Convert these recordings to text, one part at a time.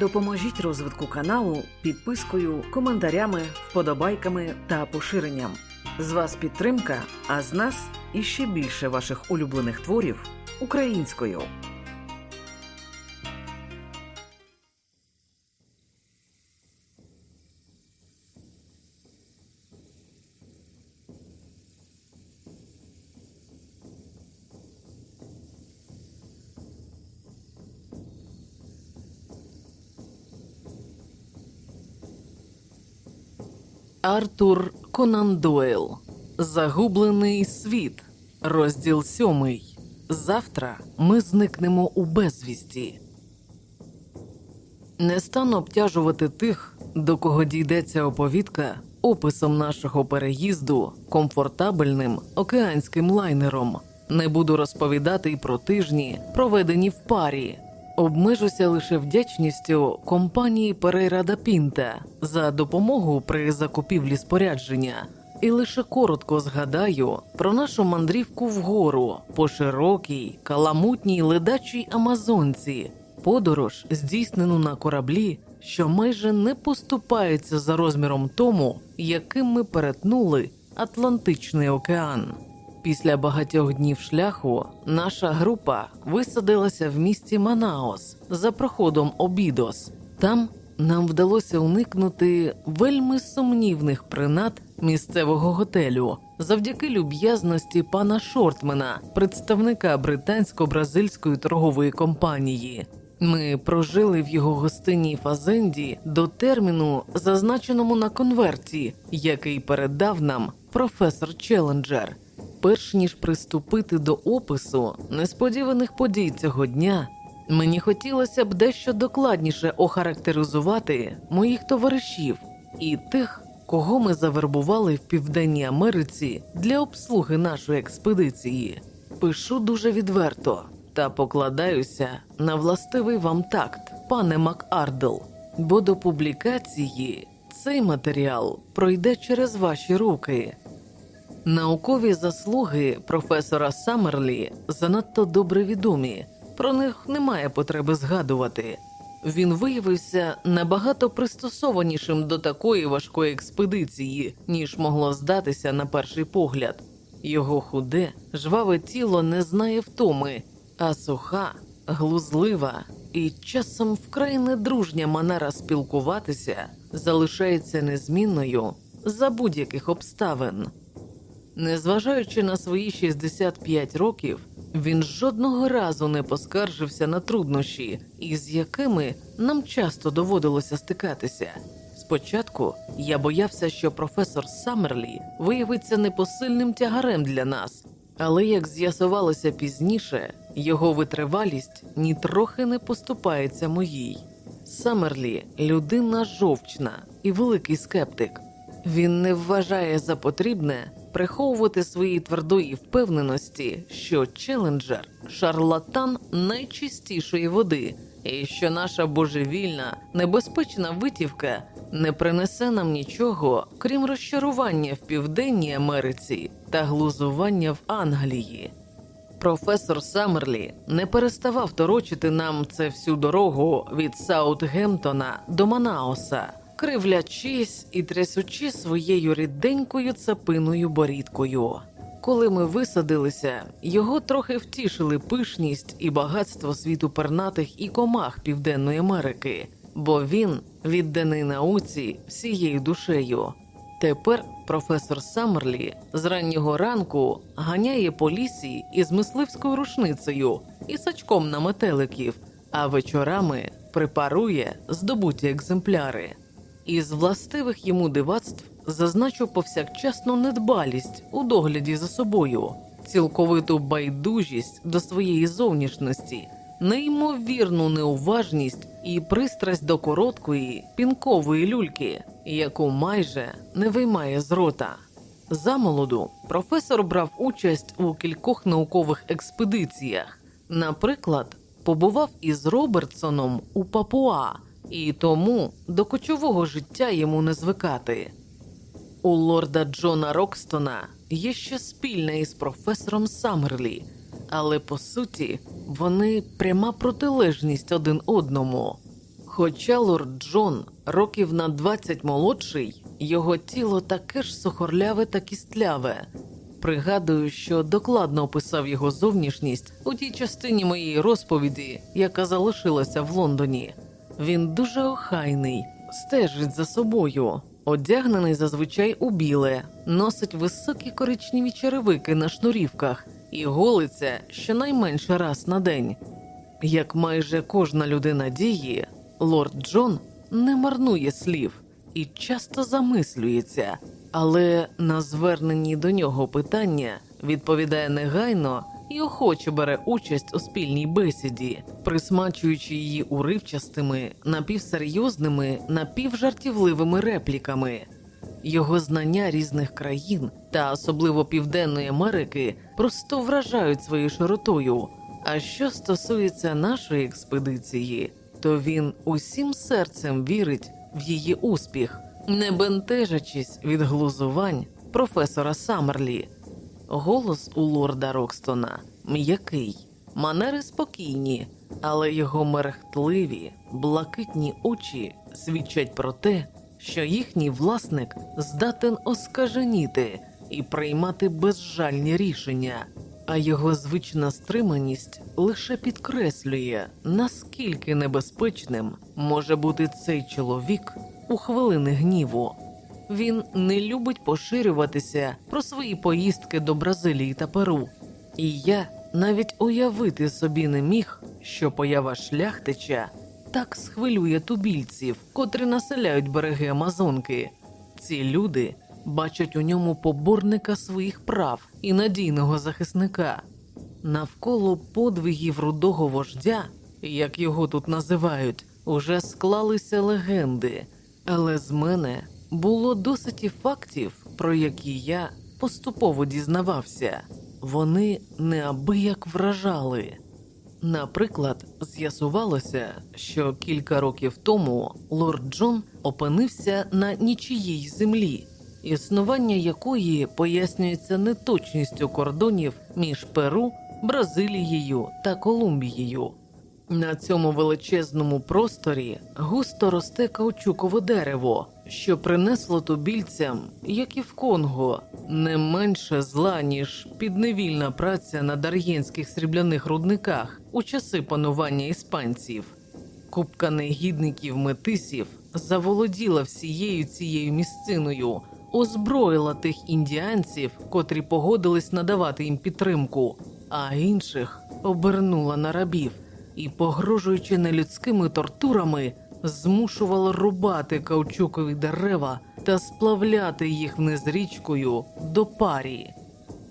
Допоможіть розвитку каналу підпискою, коментарями, вподобайками та поширенням. З вас підтримка, а з нас іще більше ваших улюблених творів українською. Артур Конан Дойл Загублений світ. Розділ сьомий. Завтра ми зникнемо у безвісті. Не стану обтяжувати тих, до кого дійдеться оповідка описом нашого переїзду комфортабельним океанським лайнером. Не буду розповідати й про тижні, проведені в парі. Обмежуся лише вдячністю компанії Перейрада Пінта за допомогу при закупівлі спорядження, і лише коротко згадаю про нашу мандрівку вгору по широкій, каламутній ледачій Амазонці, подорож, здійснену на кораблі, що майже не поступається за розміром тому, яким ми перетнули Атлантичний океан. Після багатьох днів шляху наша група висадилася в місті Манаос за проходом Обідос. Там нам вдалося уникнути вельми сумнівних принад місцевого готелю завдяки люб'язності пана Шортмена, представника британсько-бразильської торгової компанії. Ми прожили в його гостинній фазенді до терміну, зазначеному на конверті, який передав нам професор Челенджер. Перш ніж приступити до опису несподіваних подій цього дня, мені хотілося б дещо докладніше охарактеризувати моїх товаришів і тих, кого ми завербували в Південній Америці для обслуги нашої експедиції. Пишу дуже відверто та покладаюся на властивий вам такт, пане Макардл, бо до публікації цей матеріал пройде через ваші руки. Наукові заслуги професора Саммерлі занадто добре відомі, про них немає потреби згадувати. Він виявився набагато пристосованішим до такої важкої експедиції, ніж могло здатися на перший погляд. Його худе, жваве тіло не знає втоми, а суха, глузлива і часом вкрай недружня манера спілкуватися залишається незмінною за будь-яких обставин. Незважаючи на свої 65 років, він жодного разу не поскаржився на труднощі, із якими нам часто доводилося стикатися. Спочатку я боявся, що професор Саммерлі виявиться непосильним тягарем для нас, але як з'ясувалося пізніше, його витривалість нітрохи не поступається моїй. Саммерлі – людина жовчна і великий скептик. Він не вважає за потрібне приховувати свої твердої впевненості, що челенджер шарлатан найчистішої води, і що наша божевільна, небезпечна витівка не принесе нам нічого, крім розчарування в Південній Америці та глузування в Англії. Професор Саммерлі не переставав торочити нам це всю дорогу від Саутгемптона до Манаоса кривлячись і трясучи своєю ріденькою цапиною борідкою. Коли ми висадилися, його трохи втішили пишність і багатство світу пернатих і комах Південної Америки, бо він відданий науці всією душею. Тепер професор Саммерлі з раннього ранку ганяє по лісі із мисливською рушницею і сачком на метеликів, а вечорами препарує здобуті екземпляри. Із властивих йому дивацтв зазначу повсякчасну недбалість у догляді за собою, цілковиту байдужість до своєї зовнішності, неймовірну неуважність і пристрасть до короткої пінкової люльки, яку майже не виймає з рота. Замолоду професор брав участь у кількох наукових експедиціях, наприклад, побував із Робертсоном у Папуа і тому до кочового життя йому не звикати. У лорда Джона Рокстона є ще спільне із професором Саммерлі, але по суті вони пряма протилежність один одному. Хоча лорд Джон років на 20 молодший, його тіло таке ж сухорляве та кістляве. Пригадую, що докладно описав його зовнішність у тій частині моєї розповіді, яка залишилася в Лондоні. Він дуже охайний, стежить за собою, одягнений зазвичай у біле, носить високі коричневі черевики на шнурівках і голиться щонайменше раз на день. Як майже кожна людина дії, лорд Джон не марнує слів і часто замислюється, але на звернені до нього питання відповідає негайно і охоче бере участь у спільній бесіді, присмачуючи її уривчастими, напівсерйозними, напівжартівливими репліками. Його знання різних країн та особливо Південної Америки просто вражають своєю широтою. А що стосується нашої експедиції, то він усім серцем вірить в її успіх, не бентежачись від глузувань професора Саммерлі. Голос у лорда Рокстона м'який, манери спокійні, але його мерехтливі, блакитні очі свідчать про те, що їхній власник здатен оскаженіти і приймати безжальні рішення, а його звична стриманість лише підкреслює, наскільки небезпечним може бути цей чоловік у хвилини гніву. Він не любить поширюватися про свої поїздки до Бразилії та Перу, і я навіть уявити собі не міг, що поява шляхтича так схвилює тубільців, котрі населяють береги Амазонки. Ці люди бачать у ньому поборника своїх прав і надійного захисника. Навколо подвигів рудого вождя, як його тут називають, уже склалися легенди, але з мене було досить і фактів, про які я поступово дізнавався. Вони неабияк вражали. Наприклад, з'ясувалося, що кілька років тому лорд Джон опинився на нічиїй землі, існування якої пояснюється неточністю кордонів між Перу, Бразилією та Колумбією. На цьому величезному просторі густо росте каучукове дерево, що принесло тубільцям, як і в Конго, не менше зла, ніж підневільна праця на дар'єнських срібляних рудниках у часи панування іспанців. Купка негідників метисів заволоділа всією цією місциною, озброїла тих індіанців, котрі погодились надавати їм підтримку, а інших обернула на рабів і, погрожуючи нелюдськими тортурами, змушувала рубати каучукові дерева та сплавляти їх вниз річкою до парі.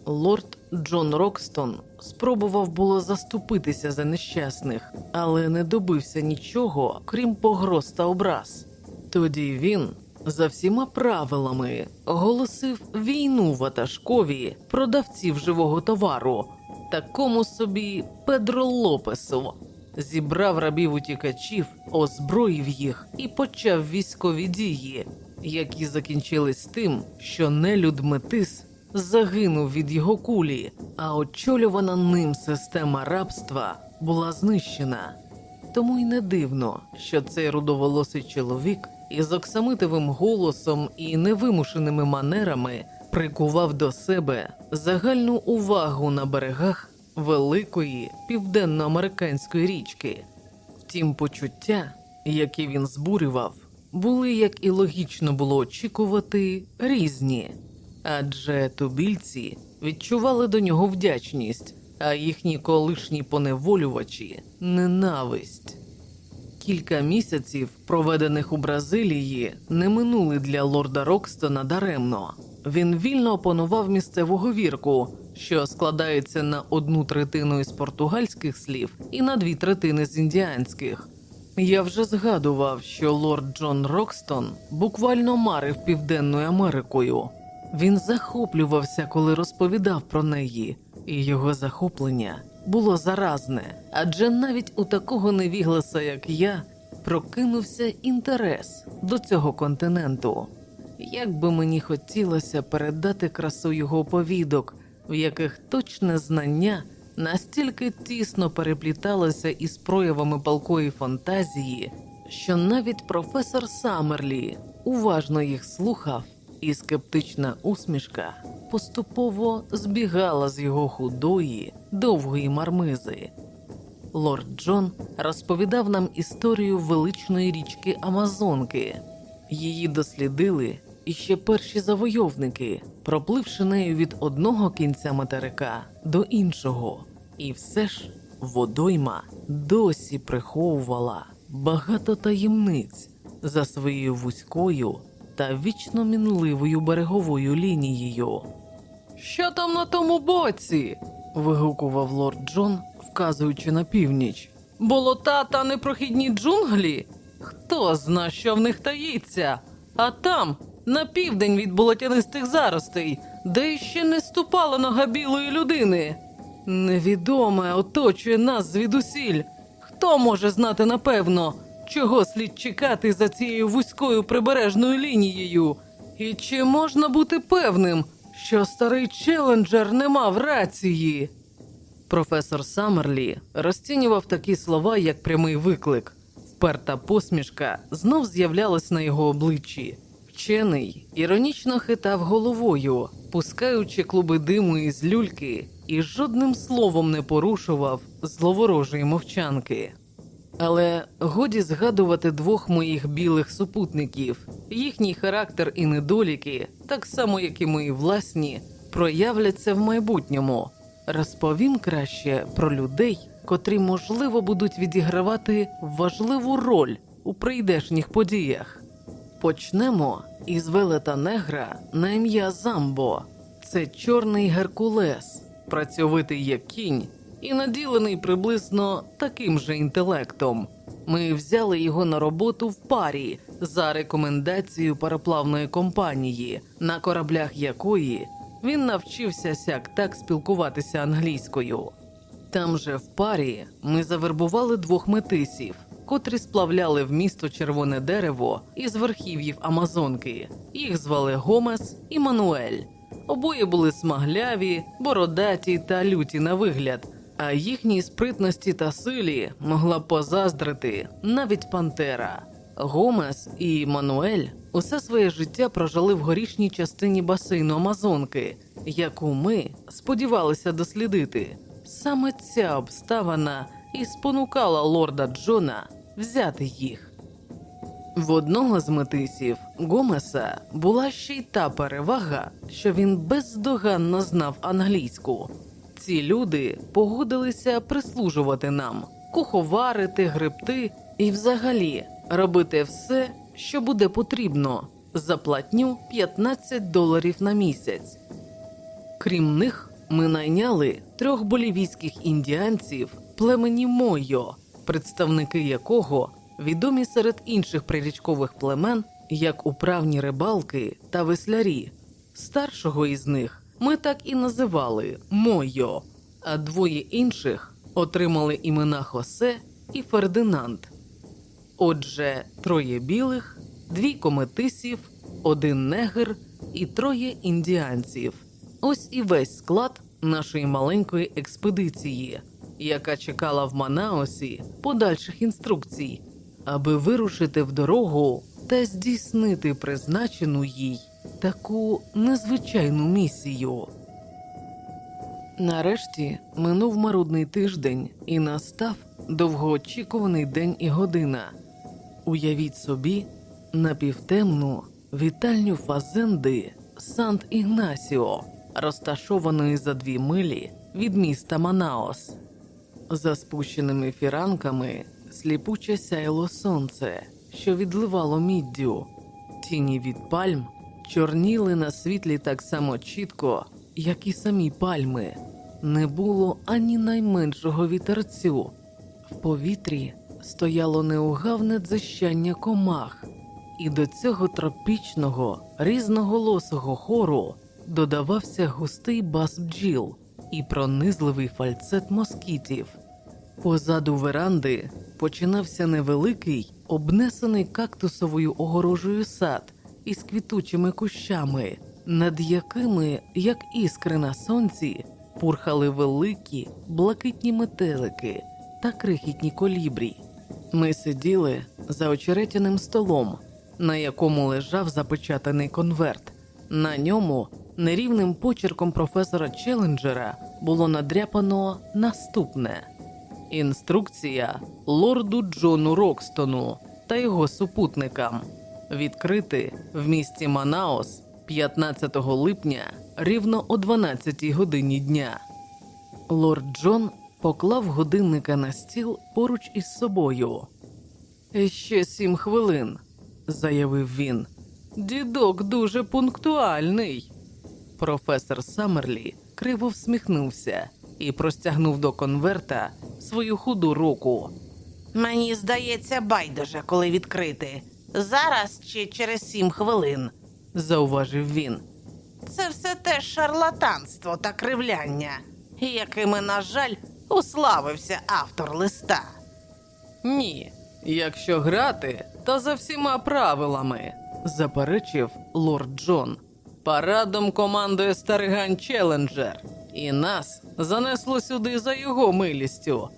Лорд Джон Рокстон спробував було заступитися за нещасних, але не добився нічого, крім погроз та образ. Тоді він за всіма правилами оголосив війну ватажкові продавців живого товару, такому собі Педро Лопесу. Зібрав рабів утікачів, озброїв їх і почав військові дії, які закінчились тим, що нелюд метис загинув від його кулі, а очолювана ним система рабства була знищена. Тому й не дивно, що цей рудоволосий чоловік із оксамитовим голосом і невимушеними манерами прикував до себе загальну увагу на берегах великої південноамериканської річки. Втім, почуття, які він збурював, були, як і логічно було очікувати, різні, адже тубільці відчували до нього вдячність, а їхні колишні поневолювачі ненависть. Кілька місяців, проведених у Бразилії, не минули для лорда Рокстона даремно. Він вільно опанував місцеву говірку, що складається на одну третину із португальських слів і на дві третини з індіанських. Я вже згадував, що лорд Джон Рокстон буквально марив Південною Америкою. Він захоплювався, коли розповідав про неї, і його захоплення було заразне, адже навіть у такого невігласа, як я, прокинувся інтерес до цього континенту. Як би мені хотілося передати красу його оповідок, в яких точне знання настільки тісно перепліталося із проявами палкої фантазії, що навіть професор Саммерлі уважно їх слухав, і скептична усмішка поступово збігала з його худої, довгої мармизи. Лорд Джон розповідав нам історію величної річки Амазонки. Її дослідили іще перші завойовники, пропливши нею від одного кінця материка до іншого, і все ж водойма досі приховувала багато таємниць за своєю вузькою та вічно мінливою береговою лінією. Що там на тому боці? вигукував лорд Джон, вказуючи на північ. Болота та непрохідні джунглі? Хто зна, що в них таїться? А там, на південь від болотянистих заростей, де ще не ступала нога білої людини. Невідоме оточує нас звідусіль. Хто може знати напевно, чого слід чекати за цією вузькою прибережною лінією? І чи можна бути певним, що старий челенджер не мав рації? Професор Саммерлі розцінював такі слова як прямий виклик. Вперта посмішка знов з'являлась на його обличчі. Вчений іронічно хитав головою, пускаючи клуби диму із люльки, і жодним словом не порушував зловорожої мовчанки. Але годі згадувати двох моїх білих супутників, їхній характер і недоліки, так само як і мої власні, проявляться в майбутньому. Розповім краще про людей, котрі, можливо, будуть відігравати важливу роль у прийдешніх подіях. Почнемо із велета негра на ім'я Замбо. Це чорний Геркулес, працьовитий як кінь і наділений приблизно таким же інтелектом. Ми взяли його на роботу в парі за рекомендацією пароплавної компанії, на кораблях якої він навчився сяк так спілкуватися англійською. Там же в парі ми завербували двох метисів, котрі сплавляли в місто червоне дерево із верхів'їв Амазонки. Їх звали Гомес і Мануель. Обоє були смагляві, бородаті та люті на вигляд, а їхній спритності та силі могла позаздрити навіть Пантера. Гомес і Мануель усе своє життя прожили в горішній частині басейну Амазонки, яку ми сподівалися дослідити. Саме ця обставина і спонукала лорда Джона взяти їх. В одного з метисів Гомеса була ще й та перевага, що він бездоганно знав англійську. Ці люди погодилися прислужувати нам, куховарити, гребти і, взагалі, робити все, що буде потрібно, за платню 15 доларів на місяць. Крім них, ми найняли трьох болівійських індіанців племені Мойо, представники якого відомі серед інших прирічкових племен як управні рибалки та веслярі. Старшого із них ми так і називали Мойо, а двоє інших отримали імена Хосе і Фердинанд. Отже, троє білих, двійко метисів, один негр і троє індіанців. Ось і весь склад нашої маленької експедиції, яка чекала в Манаосі подальших інструкцій, аби вирушити в дорогу та здійснити призначену їй таку незвичайну місію. Нарешті минув марудний тиждень і настав довгоочікуваний день і година. Уявіть собі напівтемну вітальню фазенди Сант Ігнасіо, розташованої за дві милі від міста Манаос. За спущеними фіранками сліпуче сяйло сонце, що відливало міддю, тіні від пальм чорніли на світлі так само чітко, як і самі пальми. Не було ані найменшого вітерцю. В повітрі стояло неугавне дзищання комах, і до цього тропічного різноголосого хору додавався густий бас бджіл і пронизливий фальцет москітів. Позаду веранди починався невеликий, обнесений кактусовою огорожею сад із квітучими кущами, над якими, як іскри на сонці, пурхали великі блакитні метелики та крихітні колібрі. Ми сиділи за очеретяним столом, на якому лежав запечатаний конверт. На ньому нерівним почерком професора Челленджера було надряпано наступне: інструкція лорду Джону Рокстону та його супутникам відкрити в місті Манаос 15 липня рівно о 12 годині дня. Лорд Джон поклав годинника на стіл поруч із собою. Ще сім хвилин, заявив він. Дідок дуже пунктуальний. Професор Саммерлі криво всміхнувся і простягнув до конверта свою худу руку. Мені здається, байдуже, коли відкрити. Зараз чи через сім хвилин. Зауважив він. Це все те шарлатанство та кривляння, якими, на жаль, уславився автор листа. Ні, якщо грати, то за всіма правилами, заперечив лорд Джон. Парадом командує Стариган Челленджер, і нас занесло сюди за його милістю.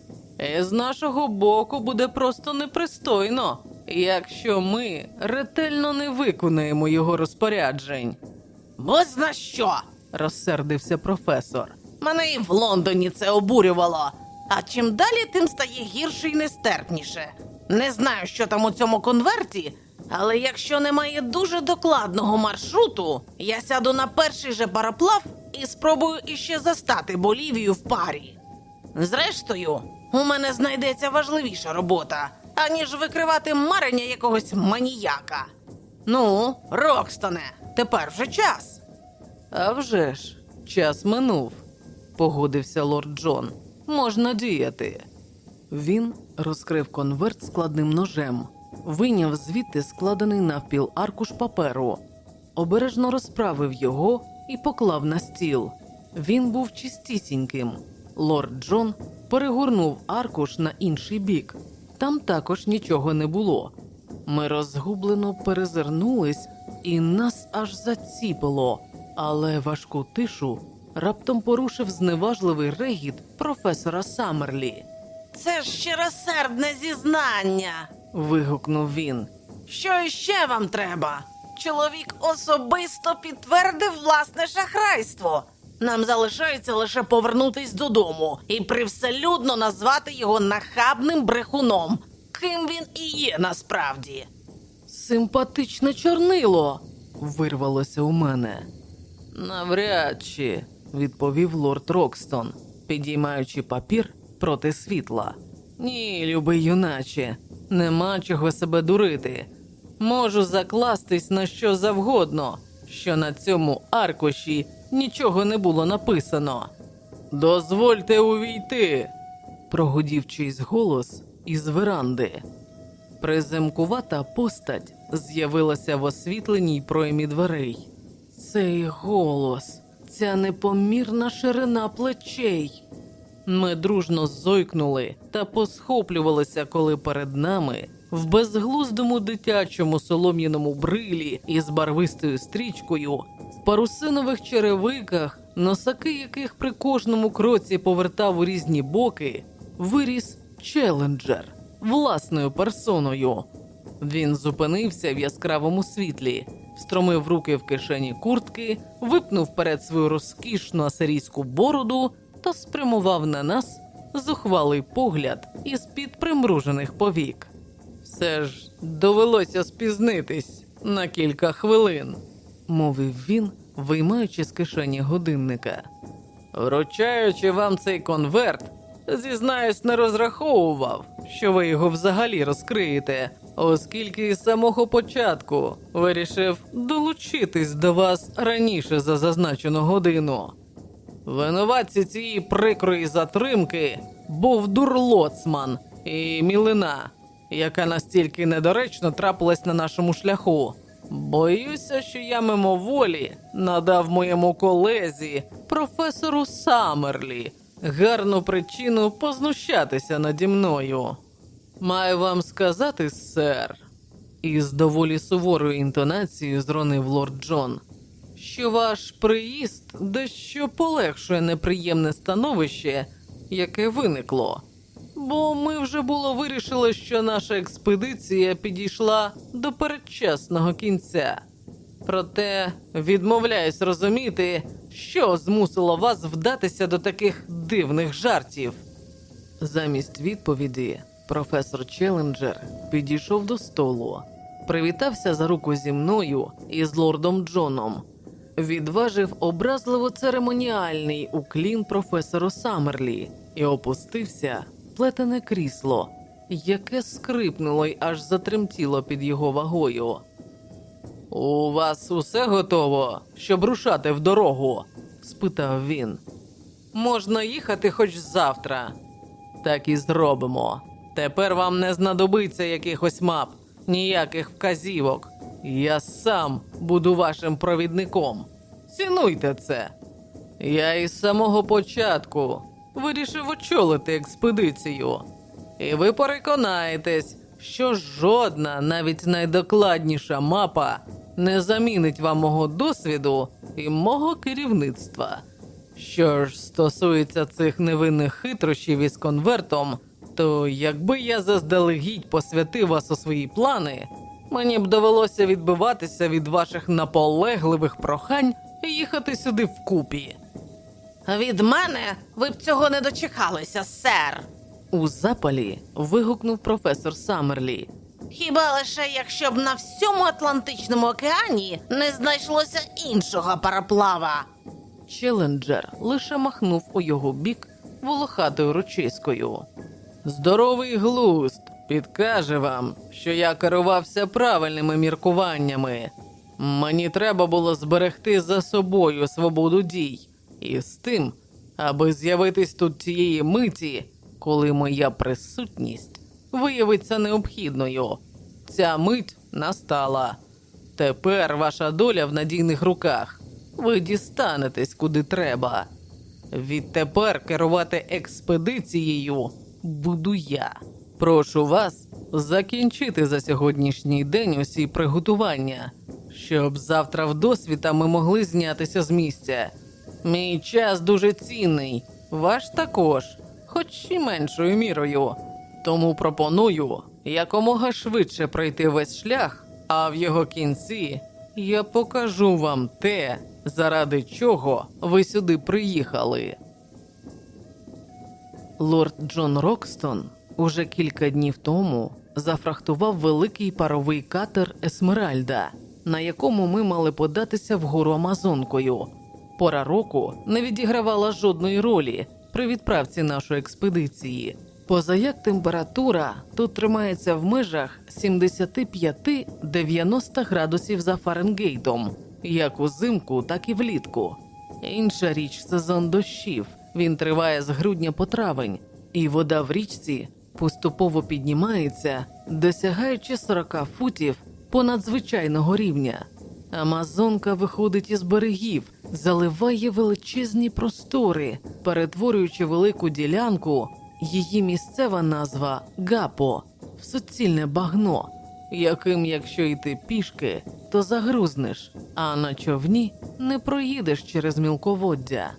І з нашого боку буде просто непристойно, якщо ми ретельно не виконаємо його розпоряджень, Бозна що? розсердився професор. Мене і в Лондоні це обурювало. А чим далі, тим стає гірше і нестерпніше. Не знаю, що там у цьому конверті, але якщо немає дуже докладного маршруту, я сяду на перший же пароплав і спробую іще застати Болівію в парі. Зрештою, у мене знайдеться важливіша робота, аніж викривати марення якогось маніяка. Ну, Рокстоне, тепер вже час. А вже ж, час минув, погодився лорд Джон. Можна діяти. Він розкрив конверт складним ножем, вийняв звідти складений навпіл аркуш паперу, обережно розправив його і поклав на стіл. Він був чистісіньким. Лорд Джон перегорнув аркуш на інший бік. Там також нічого не було. Ми розгублено перезирнулись, і нас аж заціпило, але важку тишу раптом порушив зневажливий регіт професора Саммерлі. Це ж щиросердне зізнання. Вигукнув він. Що іще вам треба? Чоловік особисто підтвердив власне шахрайство. Нам залишається лише повернутись додому і привселюдно назвати його нахабним брехуном, ким він і є насправді. Симпатичне чорнило. вирвалося у мене. Навряд чи, відповів лорд Рокстон, підіймаючи папір проти світла. Ні, любий юначе, нема чого себе дурити. Можу закластись на що завгодно, що на цьому аркуші нічого не було написано. Дозвольте увійти, прогудів чийсь голос із веранди. Приземкувата постать з'явилася в освітленій проймі дверей. Цей голос, ця непомірна ширина плечей. Ми дружно зойкнули та посхоплювалися, коли перед нами в безглуздому дитячому солом'яному брилі із барвистою стрічкою, в парусинових черевиках, носаки яких при кожному кроці повертав у різні боки, виріс челенджер власною персоною. Він зупинився в яскравому світлі, встромив руки в кишені куртки, випнув вперед свою розкішну асирійську бороду та спрямував на нас зухвалий погляд із під примружених повік. Все ж довелося спізнитись на кілька хвилин, мовив він, виймаючи з кишені годинника. Вручаючи вам цей конверт, зізнаюсь, не розраховував, що ви його взагалі розкриєте, оскільки з самого початку вирішив долучитись до вас раніше за зазначену годину. Винуватці цієї прикрої затримки був дурлоцман і мілина, яка настільки недоречно трапилась на нашому шляху. Боюся, що я мимоволі надав моєму колезі, професору Саммерлі, гарну причину познущатися наді мною. Маю вам сказати, сер, із доволі суворою інтонацією зронив лорд Джон, що ваш приїзд дещо полегшує неприємне становище, яке виникло. Бо ми вже було вирішили, що наша експедиція підійшла до передчасного кінця. Проте відмовляюсь розуміти, що змусило вас вдатися до таких дивних жартів. Замість відповіді професор Челленджер підійшов до столу, привітався за руку зі мною і з лордом Джоном, відважив образливо церемоніальний уклін професору Саммерлі і опустився плетене крісло, яке скрипнуло й аж затремтіло під його вагою. У вас усе готово, щоб рушати в дорогу? спитав він. Можна їхати хоч завтра. Так і зробимо. Тепер вам не знадобиться якихось мап, ніяких вказівок. Я сам буду вашим провідником. Цінуйте це. Я із самого початку вирішив очолити експедицію. І ви переконаєтесь, що жодна, навіть найдокладніша мапа не замінить вам мого досвіду і мого керівництва. Що ж стосується цих невинних хитрощів із конвертом, то якби я заздалегідь посвятив вас у свої плани, мені б довелося відбиватися від ваших наполегливих прохань і їхати сюди вкупі. Від мене ви б цього не дочекалися, сер. У запалі вигукнув професор Саммерлі. Хіба лише якщо б на всьому Атлантичному океані не знайшлося іншого параплава. Челенджер лише махнув у його бік волохатою ручиською. Здоровий глузд підкаже вам, що я керувався правильними міркуваннями. Мені треба було зберегти за собою свободу дій, і з тим, аби з'явитись тут тієї миті, коли моя присутність виявиться необхідною. Ця мить настала. Тепер ваша доля в надійних руках. Ви дістанетесь куди треба. Відтепер керувати експедицією буду я. Прошу вас закінчити за сьогоднішній день усі приготування, щоб завтра вдосвіта ми могли знятися з місця. Мій час дуже цінний, ваш також, хоч і меншою мірою. Тому пропоную якомога швидше пройти весь шлях, а в його кінці я покажу вам те, заради чого ви сюди приїхали. Лорд Джон Рокстон уже кілька днів тому зафрахтував великий паровий катер Есмеральда, на якому ми мали податися вгору Амазонкою. Пора року не відігравала жодної ролі при відправці нашої експедиції. Позаяк температура тут тримається в межах 75-90 градусів за Фаренгейтом, як узимку, так і влітку. Інша річ сезон дощів. Він триває з грудня по травень, і вода в річці поступово піднімається, досягаючи 40 футів понад звичайного рівня. Амазонка виходить із берегів, заливає величезні простори, перетворюючи велику ділянку. Її місцева назва Гапо в суцільне багно, яким, якщо йти пішки, то загрузнеш, а на човні не проїдеш через мілководдя.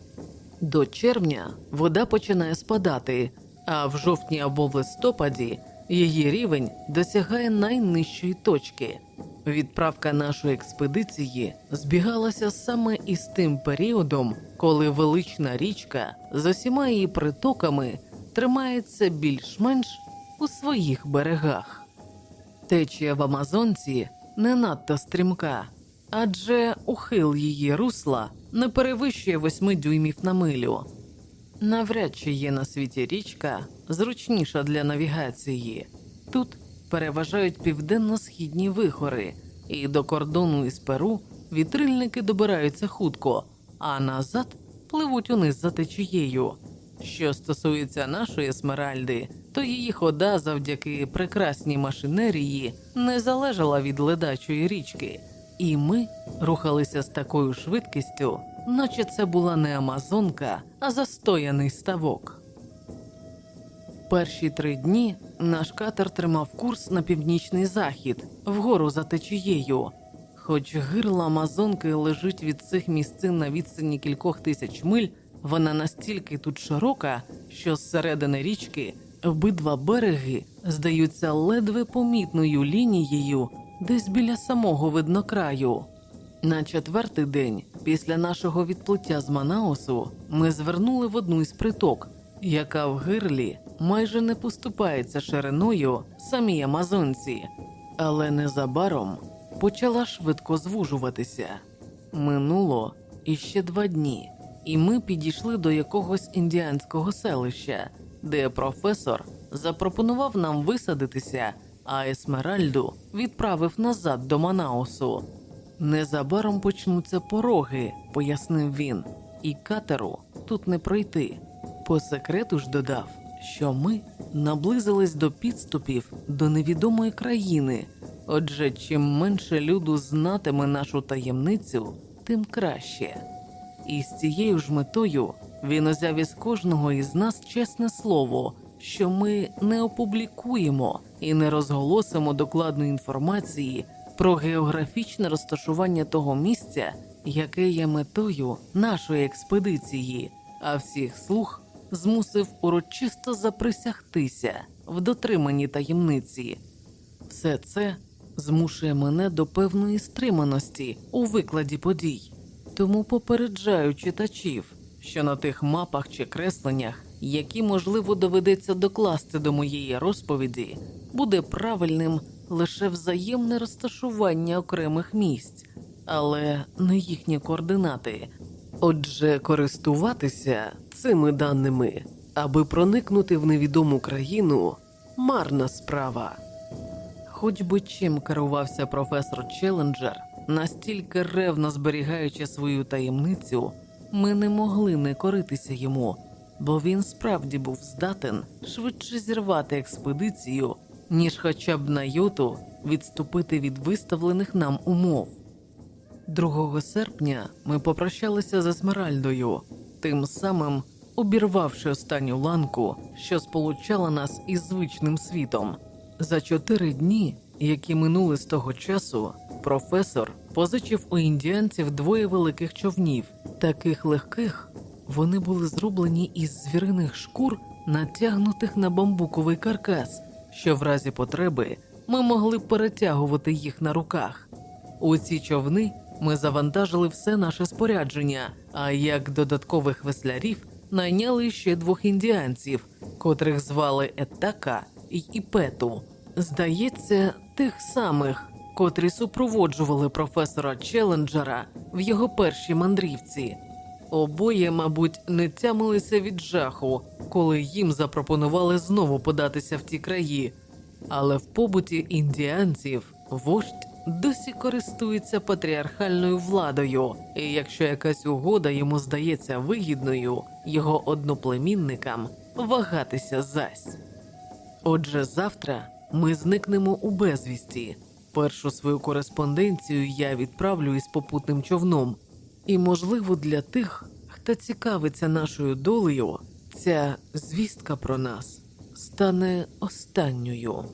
До червня вода починає спадати, а в жовтні або в листопаді її рівень досягає найнижчої точки. Відправка нашої експедиції збігалася саме із тим періодом, коли велична річка з усіма її притоками тримається більш-менш у своїх берегах. Течія в Амазонці не надто стрімка, адже ухил її русла не перевищує 8 дюймів на милю. Навряд чи є на світі річка зручніша для навігації. Тут переважають південно-східні вихори, і до кордону із Перу вітрильники добираються хутко, а назад пливуть униз за течією. Що стосується нашої Есмеральди, то її хода завдяки прекрасній машинерії не залежала від ледачої річки, і ми рухалися з такою швидкістю, наче це була не Амазонка, а застояний ставок. Перші три дні наш катер тримав курс на північний захід, вгору за течією. Хоч гирла Амазонки лежить від цих місцин на відстані кількох тисяч миль, вона настільки тут широка, що з середини річки Обидва береги здаються ледве помітною лінією десь біля самого виднокраю. На четвертий день після нашого відплиття з Манаосу ми звернули в одну із приток, яка в гирлі майже не поступається шириною самій Амазонці, але незабаром почала швидко звужуватися. Минуло іще два дні, і ми підійшли до якогось індіанського селища, де професор запропонував нам висадитися, а Есмеральду відправив назад до Манаосу. Незабаром почнуться пороги, пояснив він, і катеру тут не пройти. По секрету ж додав, що ми наблизились до підступів до невідомої країни. Отже, чим менше люду знатиме нашу таємницю, тим краще. І з цією ж метою він узяв із кожного із нас чесне слово, що ми не опублікуємо і не розголосимо докладної інформації про географічне розташування того місця, яке є метою нашої експедиції, а всіх слуг змусив урочисто заприсягтися в дотриманні таємниці. Все це змушує мене до певної стриманості у викладі подій. Тому попереджаю читачів, що на тих мапах чи кресленнях, які можливо доведеться докласти до моєї розповіді, буде правильним лише взаємне розташування окремих місць, але не їхні координати. Отже, користуватися цими даними, аби проникнути в невідому країну, марна справа. Хоч би чим керувався професор Челленджер, настільки ревно зберігаючи свою таємницю, ми не могли не коритися йому, бо він справді був здатен швидше зірвати експедицію, ніж хоча б на йоту відступити від виставлених нам умов. 2 серпня ми попрощалися з Есмеральдою, тим самим обірвавши останню ланку, що сполучала нас із звичним світом. За чотири дні, які минули з того часу, професор позичив у індіанців двоє великих човнів, таких легких. Вони були зроблені із звіриних шкур, натягнутих на бамбуковий каркас, що в разі потреби ми могли перетягувати їх на руках. У ці човни ми завантажили все наше спорядження, а як додаткових веслярів найняли ще двох індіанців, котрих звали Етака й Іпету. Здається, тих самих, котрі супроводжували професора Челленджера в його першій мандрівці. Обоє, мабуть, не тямилися від жаху, коли їм запропонували знову податися в ті краї. Але в побуті індіанців вождь досі користується патріархальною владою, і якщо якась угода йому здається вигідною, його одноплемінникам вагатися зась. Отже, завтра ми зникнемо у безвісті. Першу свою кореспонденцію я відправлю із попутним човном, і, можливо, для тих, хто цікавиться нашою долею, ця звістка про нас стане останньою.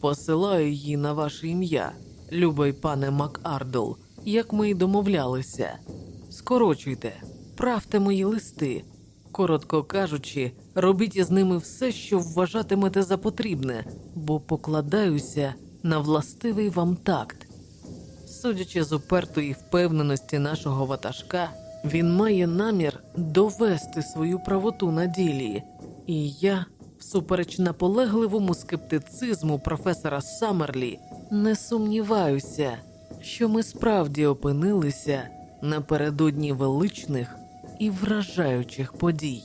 Посилаю її на ваше ім'я, любий пане Макардл, як ми й домовлялися. Скорочуйте, правте мої листи. Коротко кажучи, робіть із ними все, що вважатимете за потрібне, бо покладаюся на властивий вам такт. Судячи з упертої впевненості нашого ватажка, він має намір довести свою правоту на ділі, і я, всупереч наполегливому скептицизму професора Саммерлі, не сумніваюся, що ми справді опинилися напередодні величних і вражаючих подій.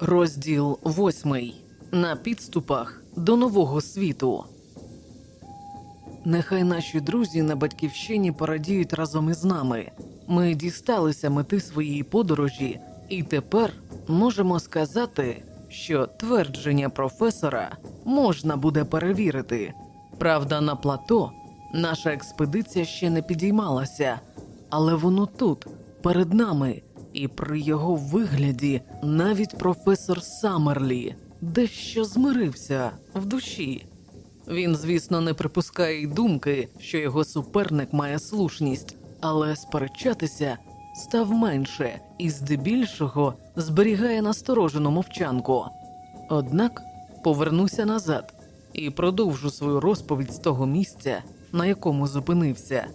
Розділ восьмий на підступах до нового світу. Нехай наші друзі на батьківщині порадіють разом із нами. Ми дісталися мети своєї подорожі, і тепер можемо сказати, що твердження професора можна буде перевірити. Правда, на плато наша експедиція ще не підіймалася, але воно тут, перед нами, і при його вигляді навіть професор Саммерлі дещо змирився в душі. Він, звісно, не припускає й думки, що його суперник має слушність, але сперечатися став менше і здебільшого зберігає насторожену мовчанку. Однак повернуся назад і продовжу свою розповідь з того місця, на якому зупинився.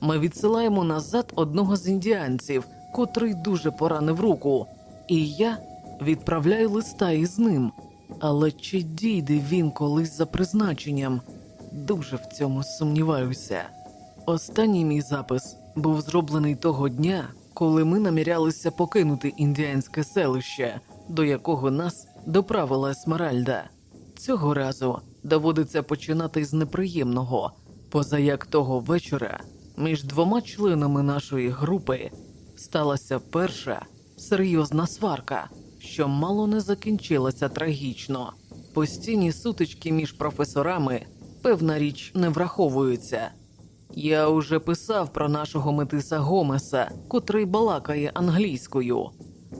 Ми відсилаємо назад одного з індіанців, котрий дуже поранив руку, і я відправляю листа із ним. Але чи дійде він колись за призначенням? Дуже в цьому сумніваюся. Останній мій запис був зроблений того дня, коли ми намірялися покинути індіанське селище, до якого нас доправила Есмеральда. Цього разу доводиться починати з неприємного, поза як того вечора між двома членами нашої групи сталася перша серйозна сварка, що мало не закінчилася трагічно. Постійні сутички між професорами, певна річ, не враховуються. Я уже писав про нашого метиса Гомеса, котрий балакає англійською.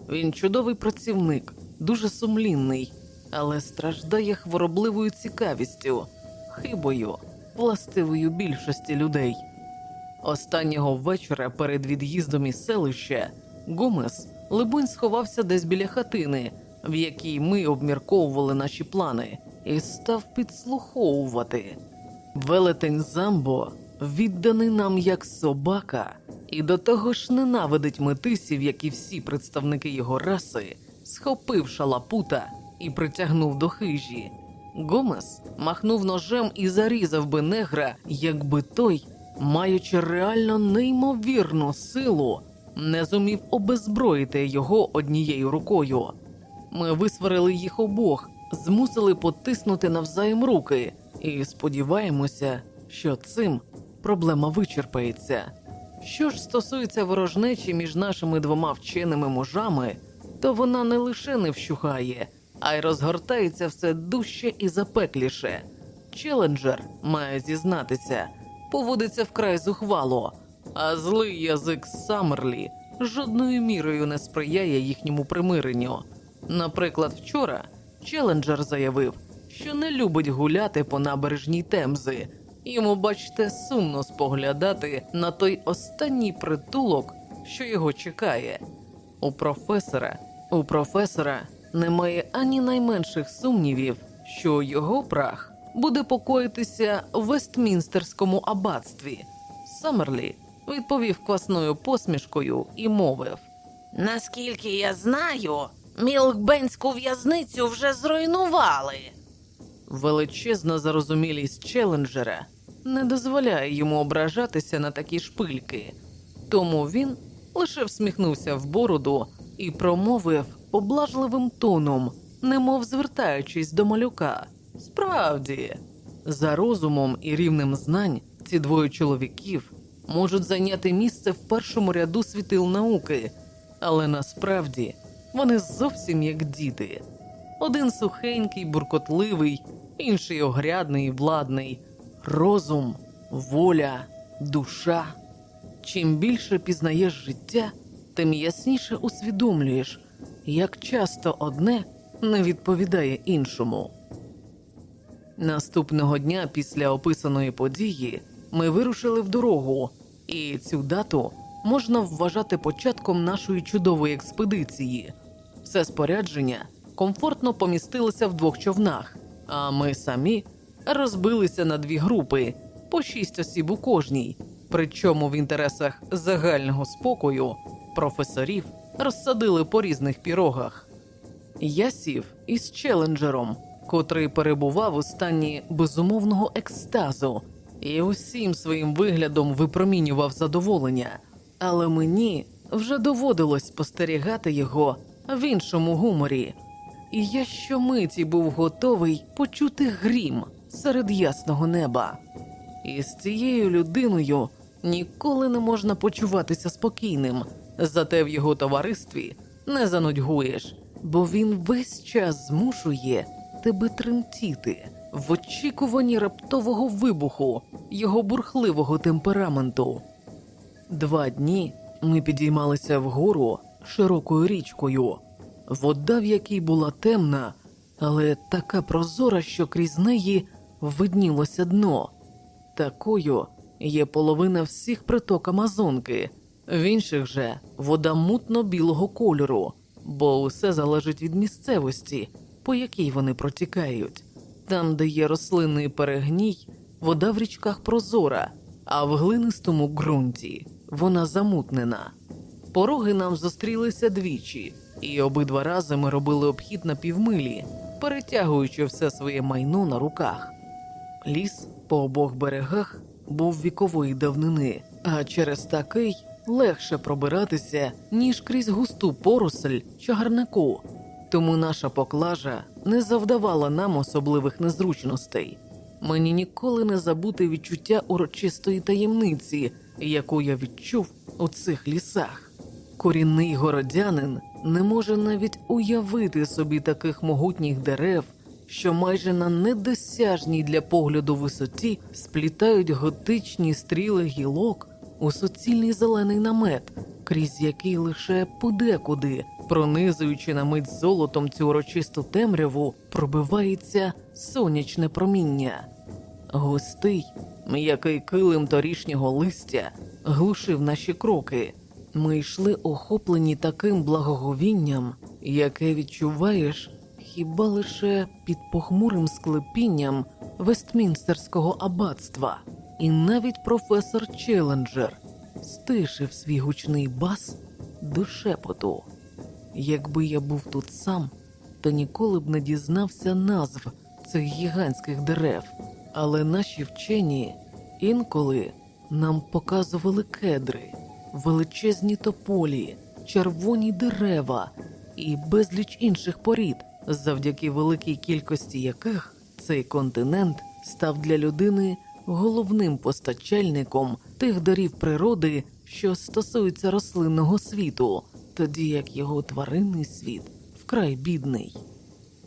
Він чудовий працівник, дуже сумлінний, але страждає хворобливою цікавістю, хибою, властивою більшості людей. Останнього вечора перед від'їздом із селища Гомес, либонь, сховався десь біля хатини, в якій ми обмірковували наші плани, і став підслуховувати. Велетень Замбо відданий нам як собака, і до того ж ненавидить метисів, як і всі представники його раси, схопив шалапута і притягнув до хижі. Гомес махнув ножем і зарізав би негра, якби той, маючи реально неймовірну силу, не зумів обезброїти його однією рукою. Ми висварили їх обох, змусили потиснути навзаєм руки, і сподіваємося, що цим проблема вичерпається. Що ж стосується ворожнечі між нашими двома вченими мужами, то вона не лише не вщухає, а й розгортається все дужче і запекліше. Челенджер має зізнатися, поводиться вкрай зухвало, а злий язик Саммерлі жодною мірою не сприяє їхньому примиренню. Наприклад, вчора Челенджер заявив, що не любить гуляти по набережній Темзи. Йому, бачите, сумно споглядати на той останній притулок, що його чекає. У професора, у професора немає ані найменших сумнівів, що його прах буде покоїтися в Вестмінстерському аббатстві. Саммерлі відповів квасною посмішкою і мовив. Наскільки я знаю, Мілкбенську в'язницю вже зруйнували. Величезна зарозумілість челенджера не дозволяє йому ображатися на такі шпильки, тому він лише всміхнувся в бороду і промовив поблажливим тоном, немов звертаючись до малюка. Справді, за розумом і рівнем знань ці двоє чоловіків можуть зайняти місце в першому ряду світил науки, але насправді вони зовсім як діти. Один сухенький, буркотливий, інший огрядний і владний, розум, воля, душа. Чим більше пізнаєш життя, тим ясніше усвідомлюєш, як часто одне не відповідає іншому. Наступного дня після описаної події ми вирушили в дорогу, і цю дату можна вважати початком нашої чудової експедиції. Все спорядження комфортно помістилося в двох човнах, а ми самі розбилися на дві групи по шість осіб у кожній. Причому в інтересах загального спокою професорів розсадили по різних пірогах. Я сів із челенджером, котрий перебував у стані безумовного екстазу і усім своїм виглядом випромінював задоволення, але мені вже доводилось спостерігати його в іншому гуморі, і я щомиті був готовий почути грім серед ясного неба. І з цією людиною ніколи не можна почуватися спокійним, зате в його товаристві не занудьгуєш, бо він весь час змушує тебе тремтіти в очікуванні раптового вибуху його бурхливого темпераменту. Два дні ми підіймалися вгору широкою річкою, вода в якій була темна, але така прозора, що крізь неї виднілося дно. Такою є половина всіх приток Амазонки, В інших же вода мутно-білого кольору, бо усе залежить від місцевості, по якій вони протікають. Там, де є рослинний перегній, вода в річках прозора, а в глинистому ґрунті вона замутнена. Пороги нам зустрілися двічі, і обидва рази ми робили обхід на півмилі, перетягуючи все своє майно на руках. Ліс по обох берегах був вікової давнини, а через такий легше пробиратися, ніж крізь густу поросль чагарнику. Тому наша поклажа не завдавала нам особливих незручностей. Мені ніколи не забути відчуття урочистої таємниці, яку я відчув у цих лісах. Корінний городянин не може навіть уявити собі таких могутніх дерев, що майже на недосяжній для погляду висоті сплітають готичні стріли гілок у суцільний зелений намет, крізь який лише подекуди, пронизуючи на мить золотом цю урочисту темряву, пробивається сонячне проміння. Густий, м'який килим торішнього листя глушив наші кроки. Ми йшли охоплені таким благоговінням, яке відчуваєш хіба лише під похмурим склепінням Вестмінстерського аббатства. І навіть професор Челенджер стишив свій гучний бас до шепоту. Якби я був тут сам, то ніколи б не дізнався назв цих гігантських дерев. Але наші вчені інколи нам показували кедри, величезні тополі, червоні дерева і безліч інших порід, завдяки великій кількості яких цей континент став для людини головним постачальником тих дарів природи, що стосуються рослинного світу, тоді як його тваринний світ вкрай бідний.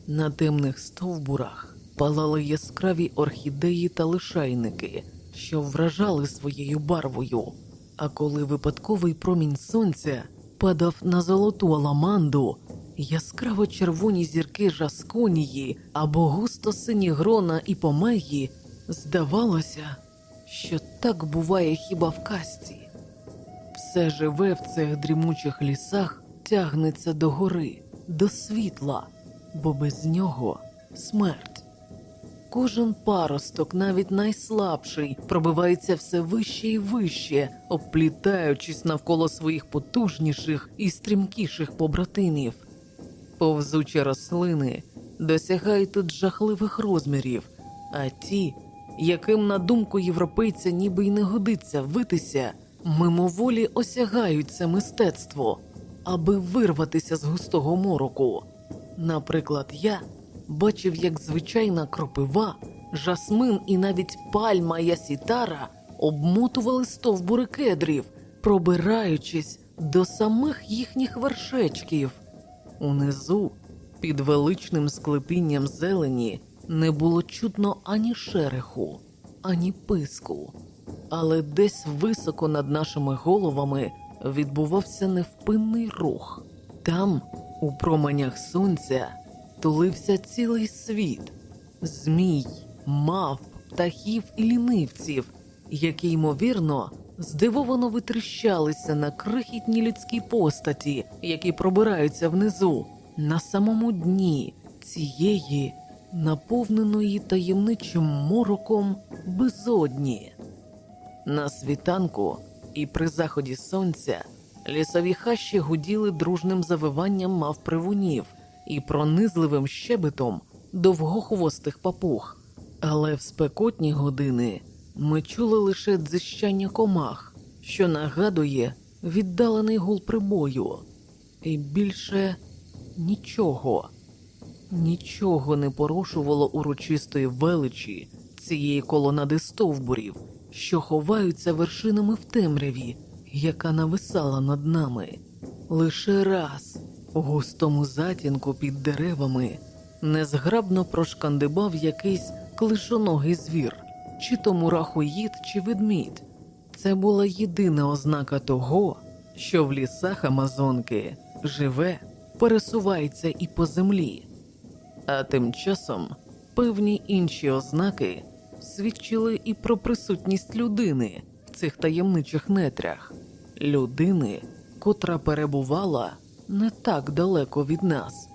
На темних стовбурах палали яскраві орхідеї та лишайники, що вражали своєю барвою. А коли випадковий промінь сонця падав на золоту аламанду, яскраво червоні зірки жасконії або густо сині грона і помеї, здавалося, що так буває хіба в казці. Все живе в цих дрімучих лісах тягнеться до гори, до світла, бо без нього смерть. Кожен паросток, навіть найслабший, пробивається все вище і вище, обплітаючись навколо своїх потужніших і стрімкіших побратимів. Повзучі рослини досягають тут жахливих розмірів, а ті, яким на думку європейця ніби й не годиться витися, мимоволі осягають це мистецтво, аби вирватися з густого мороку. Наприклад, я бачив, як звичайна кропива, жасмин і навіть пальма ясітара обмотували стовбури кедрів, пробираючись до самих їхніх вершечків. Унизу, під величним склепінням зелені, не було чутно ані шереху, ані писку, але десь високо над нашими головами відбувався невпинний рух. Там, у променях сонця, тулився цілий світ змій, мав, птахів і лінивців, які, ймовірно, здивовано витріщалися на крихітні людські постаті, які пробираються внизу, на самому дні цієї наповненої таємничим мороком безодні. На світанку і при заході сонця лісові хащі гуділи дружним завиванням мав привунів і пронизливим щебетом довгохвостих папуг. Але в спекотні години ми чули лише дзищання комах, що нагадує віддалений гул прибою, і більше нічого, нічого не порушувало урочистої величі цієї колонади стовбурів, що ховаються вершинами в темряві, яка нависала над нами. Лише раз у густому затінку під деревами незграбно прошкандибав якийсь клишоногий звір, чи то мурахоїд, чи ведмідь. Це була єдина ознака того, що в лісах Амазонки живе, пересувається і по землі. А тим часом певні інші ознаки свідчили і про присутність людини в цих таємничих нетрях. людини, котра перебувала не так далеко від нас.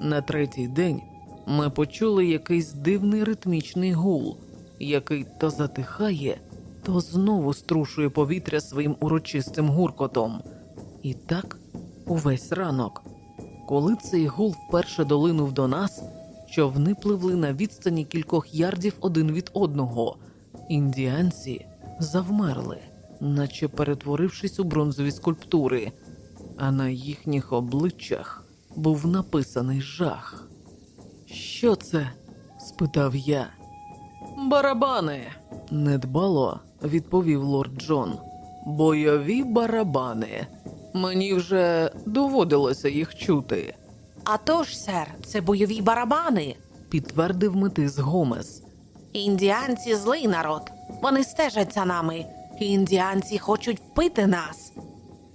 На третій день ми почули якийсь дивний ритмічний гул, який то затихає, то знову струшує повітря своїм урочистим гуркотом. І так увесь ранок. Коли цей гул вперше долинув до нас, човни пливли на відстані кількох ярдів один від одного. Індіанці завмерли, наче перетворившись у бронзові скульптури, а на їхніх обличчях був написаний жах. Що це? спитав я. Барабани, недбало відповів лорд Джон. Бойові барабани. Мені вже доводилося їх чути, А тож, сер, це бойові барабани. підтвердив метис Гомес. Індіанці злий народ. Вони стежать за нами. Індіанці хочуть впити нас.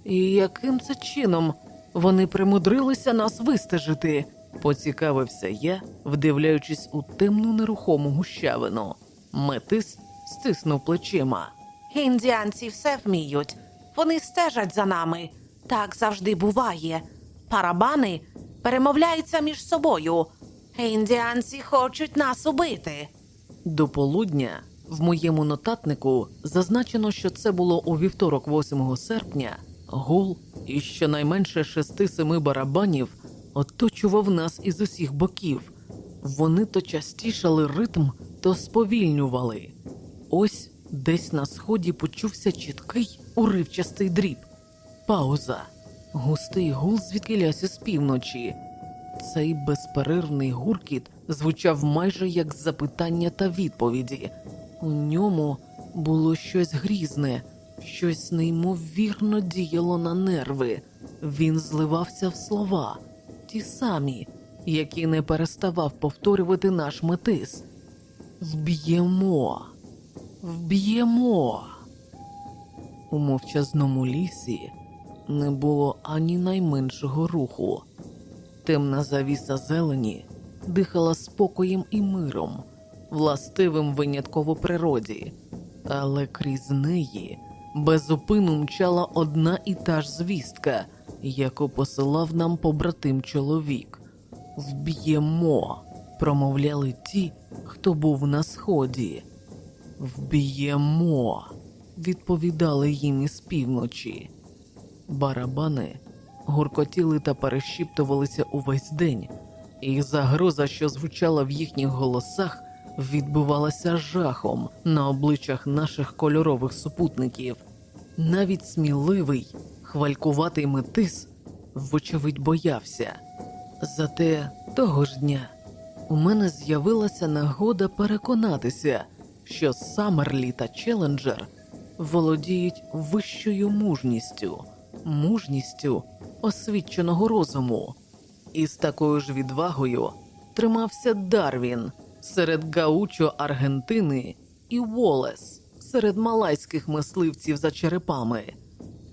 І яким це чином вони примудрилися нас вистежити? поцікавився я, вдивляючись у темну нерухому гущавину. Метис стиснув плечима. Індіанці все вміють. Вони стежать за нами. Так завжди буває. Барабани перемовляються між собою. Індіанці хочуть нас убити. До полудня в моєму нотатнику зазначено, що це було у вівторок, 8 серпня. Гул із щонайменше шести-семи барабанів оточував нас із усіх боків. Вони то частішали ритм, то сповільнювали. Ось десь на сході почувся чіткий уривчастий дріб. Пауза. Густий гул звідкиляся з півночі. Цей безперервний гуркіт звучав майже як запитання та відповіді. У ньому було щось грізне, щось неймовірно діяло на нерви. Він зливався в слова, ті самі, які не переставав повторювати наш метис. Вб'ємо, вб'ємо. У мовчазному лісі не було ані найменшого руху. Темна завіса зелені дихала спокоєм і миром, властивим винятково природі, але крізь неї безупину мчала одна і та ж звістка, яку посилав нам побратим чоловік. Вб'ємо, промовляли ті, хто був на сході. Вб'ємо, відповідали їм із півночі. Барабани гуркотіли та перешіптувалися увесь день, і загроза, що звучала в їхніх голосах, відбивалася жахом на обличчях наших кольорових супутників. Навіть сміливий, хвалькуватий метис, вочевидь, боявся. Зате того ж дня у мене з'явилася нагода переконатися, що Саммерлі та Челенджер володіють вищою мужністю, мужністю освіченого розуму. І з такою ж відвагою тримався Дарвін серед Гаучо Аргентини і Волес серед малайських мисливців за черепами.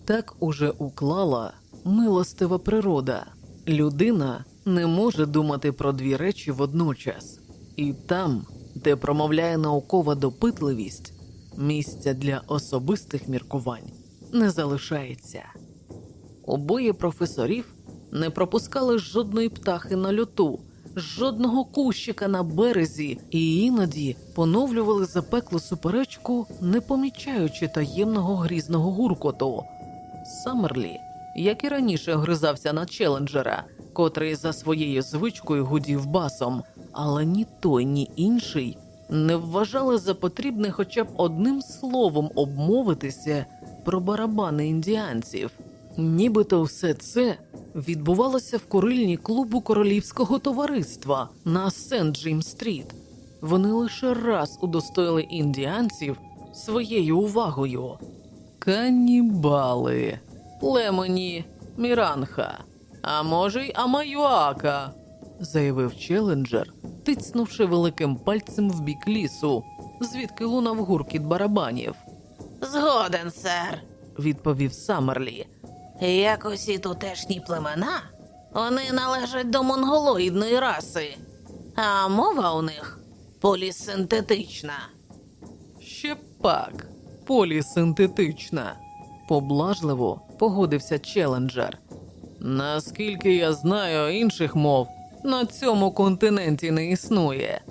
Так уже уклала милостива природа. Людина не може думати про дві речі водночас, і там, де промовляє наукова допитливість, місця для особистих міркувань не залишається. Обоє професорів не пропускали жодної птахи на льоту, жодного кущика на березі і іноді поновлювали запеклу суперечку, не помічаючи таємного грізного гуркоту. Саммерлі, як і раніше, гризався на челенджера, котрий за своєю звичкою гудів басом, але ні той, ні інший не вважали за потрібне хоча б одним словом обмовитися про барабани індіанців. Нібито все це відбувалося в курильні клубу королівського товариства на Сент Джим Стріт. Вони лише раз удостоїли індіанців своєю увагою. Канібали, племені Міранха, а може й Амаюака, заявив челенджер, тицнувши великим пальцем в бік лісу, звідки лунав гуркіт барабанів. Згоден, сер. Відповів Саммерлі. Якось і тутешні племена. Вони належать до монголоїдної раси, а мова у них полісинтетична. Ще пак полісинтетична, Поблажливо погодився челенджер. Наскільки я знаю, інших мов на цьому континенті не існує.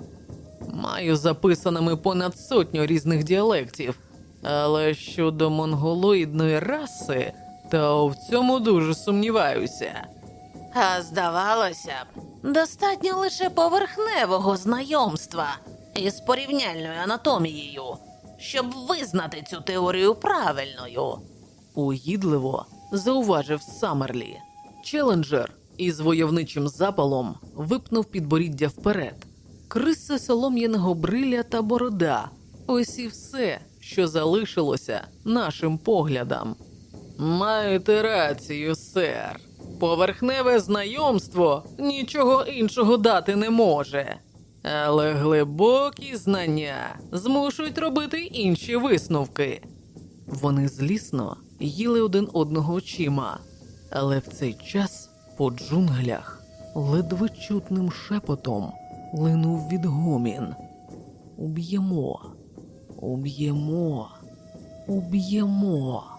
Маю записаними понад сотню різних діалектів, але щодо монголоїдної раси, то в цьому дуже сумніваюся. А здавалося б, достатньо лише поверхневого знайомства із порівняльною анатомією, щоб визнати цю теорію правильною. Угідливо зауважив Саммерлі. Челенджер із войовничим запалом випнув підборіддя вперед. Криси солом'яного бриля та борода. Ось і все, що залишилося нашим поглядам. Маєте рацію, сер. Поверхневе знайомство нічого іншого дати не може. Але глибокі знання змушують робити інші висновки. Вони злісно їли один одного очима, але в цей час по джунглях ледве чутним шепотом линув відгомін. Уб'ємо, уб'ємо, уб'ємо.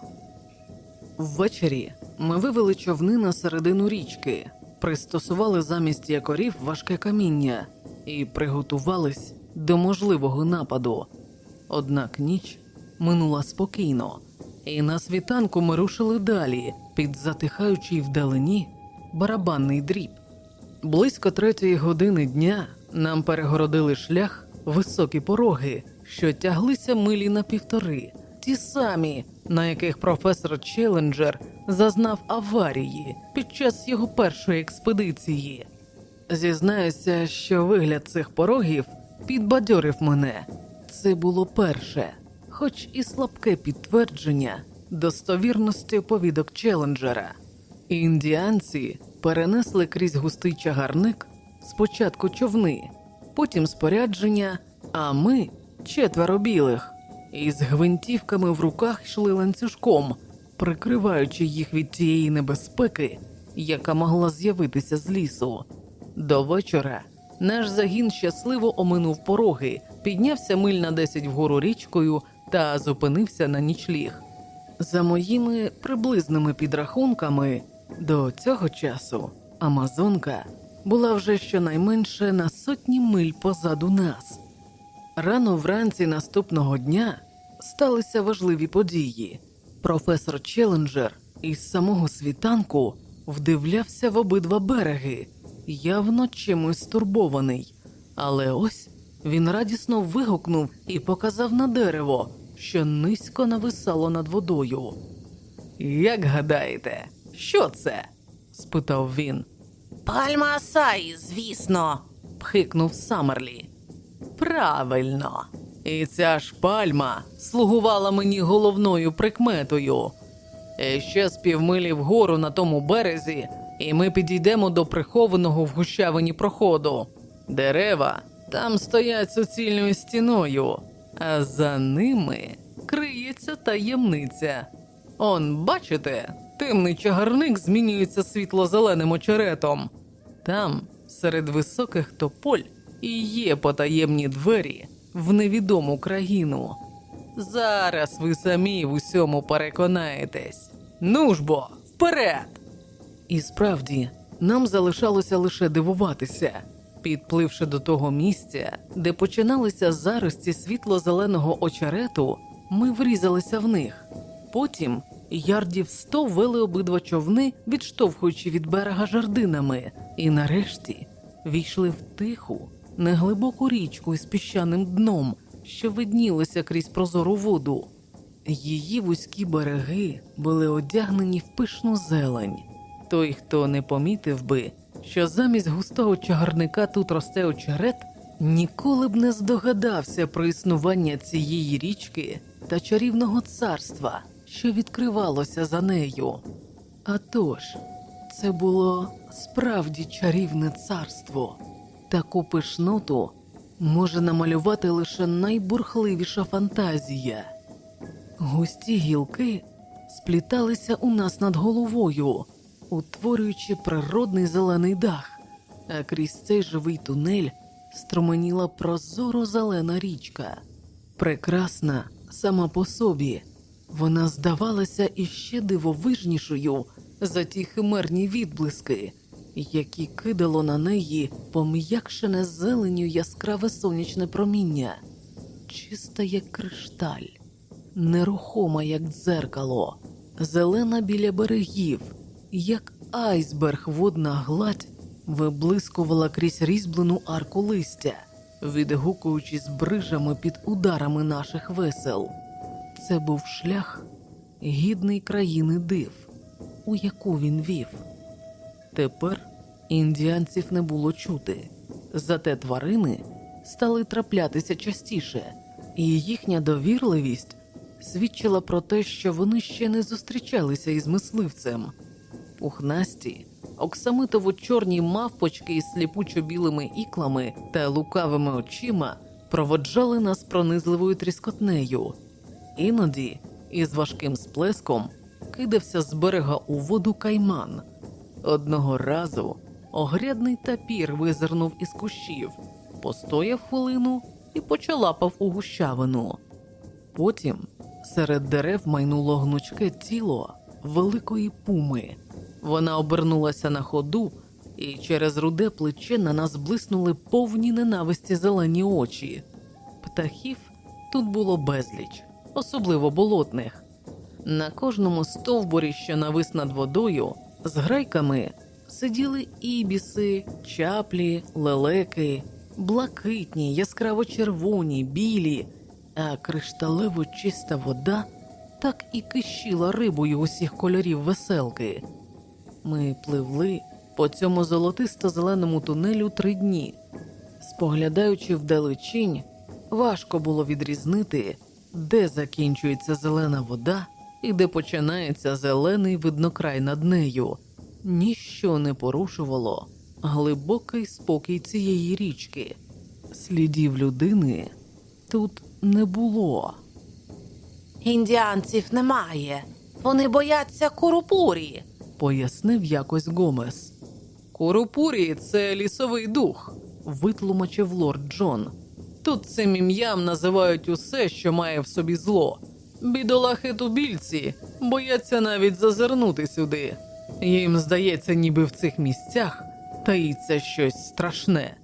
Ввечері ми вивели човни на середину річки, пристосували замість якорів важке каміння і приготувались до можливого нападу. Однак ніч минула спокійно, і на світанку ми рушили далі під затихаючий вдалині барабанний дріб. Близько третьої години дня нам перегородили шлях високі пороги, що тяглися милі на півтори, ті самі, на яких професор Челленджер зазнав аварії під час його першої експедиції. Зізнаюся, що вигляд цих порогів підбадьорив мене. Це було перше, хоч і слабке підтвердження достовірності оповідок Челленджера. Індіанці перенесли крізь густий чагарник спочатку човни, потім спорядження, а ми четверо білих, із гвинтівками в руках йшли ланцюжком, прикриваючи їх від тієї небезпеки, яка могла з'явитися з лісу. До вечора наш загін щасливо оминув пороги, піднявся миль на 10 вгору річкою та зупинився на нічліг. За моїми приблизними підрахунками, до цього часу Амазонка була вже щонайменше на сотні миль позаду нас. Рано вранці наступного дня сталися важливі події. Професор Челленджер із самого світанку вдивлявся в обидва береги, явно чимось стурбований. Але ось він радісно вигукнув і показав на дерево, що низько нависало над водою. Як гадаєте, що це? спитав він. Пальма Асаї, звісно. пхикнув Самерлі. Правильно. І ця ж пальма слугувала мені головною прикметою. І ще з півмилі вгору на тому березі, і ми підійдемо до прихованого в гущавині проходу. Дерева там стоять суцільною стіною, а за ними криється таємниця. Он, бачите, темний чагарник змінюється світло-зеленим очеретом. Там, серед високих тополь, і є потаємні двері в невідому країну. Зараз ви самі в усьому переконаєтесь. Ну ж бо, вперед! І справді, нам залишалося лише дивуватися. Підпливши до того місця, де починалися зарості світло-зеленого очерету, ми врізалися в них. Потім ярдів сто вели обидва човни, відштовхуючи від берега жердинами, і нарешті війшли в тиху, неглибоку річку із піщаним дном, що виднілося крізь прозору воду. Її вузькі береги були одягнені в пишну зелень. Той, хто не помітив би, що замість густого чагарника тут росте очерет, ніколи б не здогадався про існування цієї річки та чарівного царства, що відкривалося за нею. А тож, це було справді чарівне царство. Таку пишноту може намалювати лише найбурхливіша фантазія. Густі гілки спліталися у нас над головою, утворюючи природний зелений дах, а крізь цей живий тунель струменіла прозоро зелена річка, прекрасна сама по собі, Вона здавалася іще дивовижнішою за ті химерні відблиски, які кидало на неї пом'якшене зеленю яскраве сонячне проміння, чиста як кришталь, нерухома, як дзеркало, зелена біля берегів, як айсберг водна гладь виблискувала крізь різьблену арку листя, відгукуючись брижами під ударами наших весел. Це був шлях гідний країни див, у яку він вів. Тепер індіанців не було чути, зате тварини стали траплятися частіше, і їхня довірливість свідчила про те, що вони ще не зустрічалися із мисливцем. Пухнасті, оксамитово чорні мавпочки із сліпучо білими іклами та лукавими очима проводжали нас пронизливою тріскотнею. Іноді із важким сплеском кидався з берега у воду кайман. Одного разу огрядний тапір визирнув із кущів, постояв хвилину і почалапав у гущавину. Потім серед дерев майнуло гнучке тіло великої пуми. Вона обернулася на ходу, і через руде плече на нас блиснули повні ненависті зелені очі. Птахів тут було безліч, особливо болотних. На кожному стовбурі, що навис над водою, з грайками сиділи ібіси, чаплі, лелеки, блакитні, яскраво червоні, білі, а кришталево чиста вода так і кищила рибою усіх кольорів веселки. Ми пливли по цьому золотисто-зеленому тунелю три дні. Споглядаючи вдалечінь, важко було відрізнити, де закінчується зелена вода і де починається зелений виднокрай над нею. Ніщо не порушувало глибокий спокій цієї річки. Слідів людини тут не було. Індіанців немає. Вони бояться курупурі. пояснив якось Гомес. Курупурі це лісовий дух, витлумачив лорд Джон. Тут цим ім'ям називають усе, що має в собі зло. Бідолахи тубільці бояться навіть зазирнути сюди. Їм здається, ніби в цих місцях таїться щось страшне.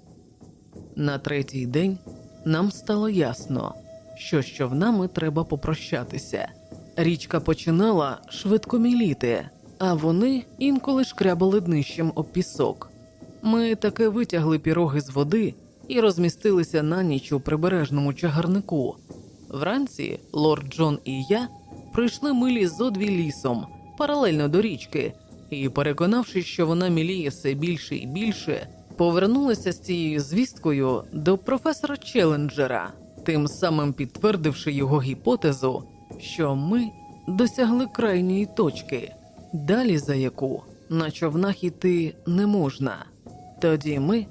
На третій день нам стало ясно, що з човнами треба попрощатися. Річка починала швидко міліти, а вони інколи шкрябали днищем об пісок. Ми таки витягли піроги з води і розмістилися на ніч у прибережному чагарнику. Вранці лорд Джон і я пройшли милі зо дві лісом паралельно до річки, і, переконавшись, що вона міліє все більше і більше, повернулися з цією звісткою до професора Челленджера, тим самим підтвердивши його гіпотезу, що ми досягли крайньої точки, далі за яку на човнах іти не можна. Тоді ми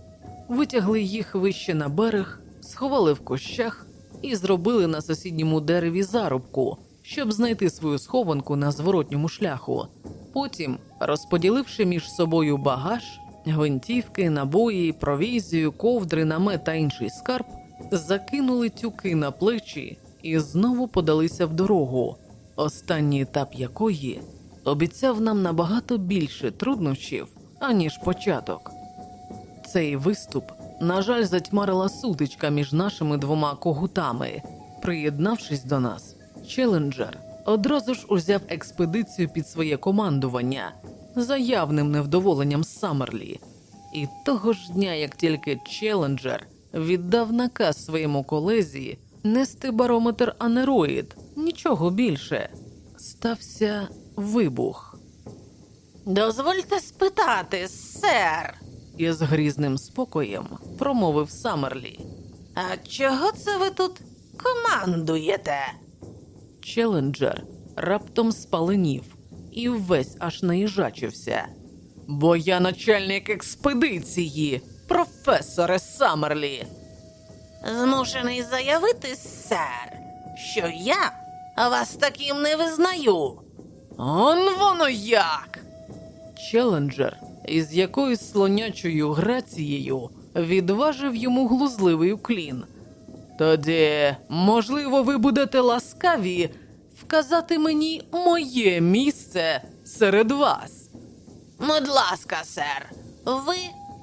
витягли їх вище на берег, сховали в кущах і зробили на сусідньому дереві зарубку, щоб знайти свою схованку на зворотньому шляху. Потім, розподіливши між собою багаж, гвинтівки, набої, провізію, ковдри, намет та інший скарб, закинули тюки на плечі і знову подалися в дорогу, останній етап якої обіцяв нам набагато більше труднощів, аніж початок. Цей виступ, на жаль, затьмарила сутичка між нашими двома когутами. Приєднавшись до нас, Челенджер одразу ж узяв експедицію під своє командування за явним невдоволенням Саммерлі. І того ж дня, як тільки Челенджер віддав наказ своєму колезі нести барометр анероїд, нічого більше, стався вибух. Дозвольте спитати, сер. І з грізним спокоєм промовив Саммерлі. А чого це ви тут командуєте? Челенджер раптом спаленів і весь аж наїжачився. Бо я начальник експедиції, професоре Саммерлі. Змушений заявити, сер, що я вас таким не визнаю. Он воно як. Челенджер із якоюсь слонячою грацією відважив йому глузливий уклін. Тоді, можливо, ви будете ласкаві вказати мені моє місце серед вас. Будь ласка, сер, ви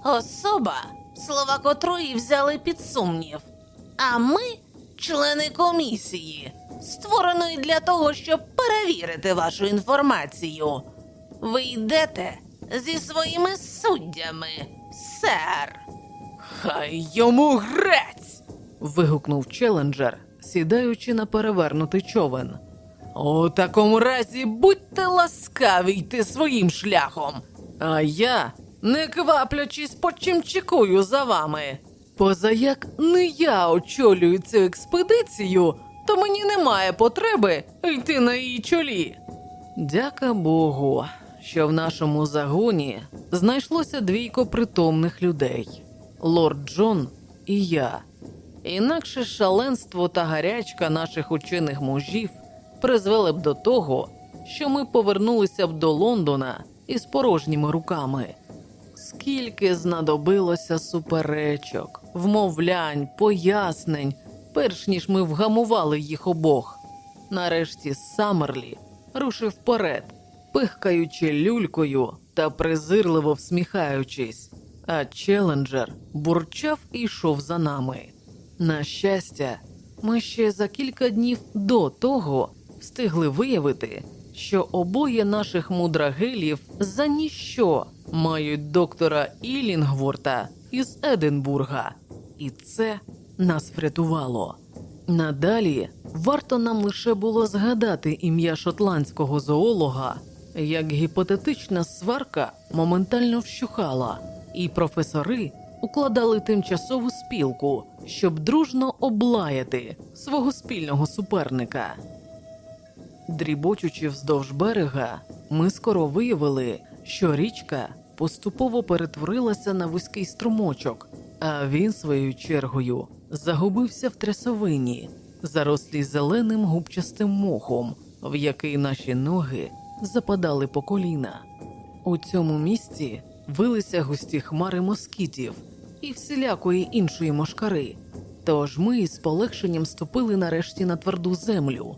особа, слова котрої взяли під сумнів. А ми члени комісії, створеної для того, щоб перевірити вашу інформацію. Ви йдете зі своїми суддями, сер. Хай йому грець. вигукнув челенджер, сідаючи на перевернутий човен. У такому разі будьте ласкаві йти своїм шляхом, а я, не кваплячись, почимчикую за вами. Позаяк не я очолюю цю експедицію, то мені немає потреби йти на її чолі. Дяка Богу, що в нашому загоні знайшлося двійко притомних людей лорд Джон і я. Інакше шаленство та гарячка наших учених мужів призвели б до того, що ми повернулися б до Лондона із порожніми руками. Скільки знадобилося суперечок, вмовлянь, пояснень, перш ніж ми вгамували їх обох. Нарешті Саммерлі рушив вперед, пихкаючи люлькою та презирливо всміхаючись, а челенджер бурчав і йшов за нами. На щастя, ми ще за кілька днів до того встигли виявити, що обоє наших мудрагелів за ніщо мають доктора Ілінгворта із Единбурга, і це нас врятувало. Надалі варто нам лише було згадати ім'я шотландського зоолога, як гіпотетична сварка моментально вщухала, і професори укладали тимчасову спілку, щоб дружно облаяти свого спільного суперника. Дрібочучи вздовж берега, ми скоро виявили, що річка поступово перетворилася на вузький струмочок, а він своєю чергою загубився в трясовині, зарослій зеленим губчастим мохом, в який наші ноги западали по коліна. У цьому місці вилися густі хмари москітів і всілякої іншої мошкари. Тож ми із полегшенням ступили нарешті на тверду землю,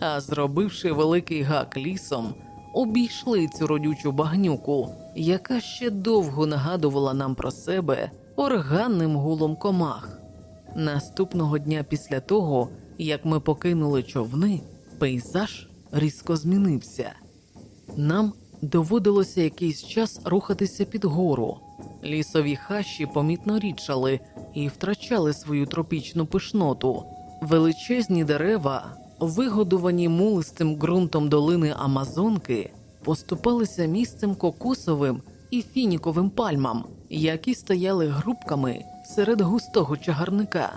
а зробивши великий гак лісом, обійшли цю родючу багнюку, яка ще довго нагадувала нам про себе органним гулом комах. Наступного дня після того, як ми покинули човни, пейзаж різко змінився. Нам доводилося якийсь час рухатися під гору. Лісові хащі помітно рідшали і втрачали свою тропічну пишноту. Величезні дерева, вигодувані мулистим ґрунтом долини Амазонки, поступалися місцем кокосовим і фініковим пальмам, які стояли грубками серед густого чагарника.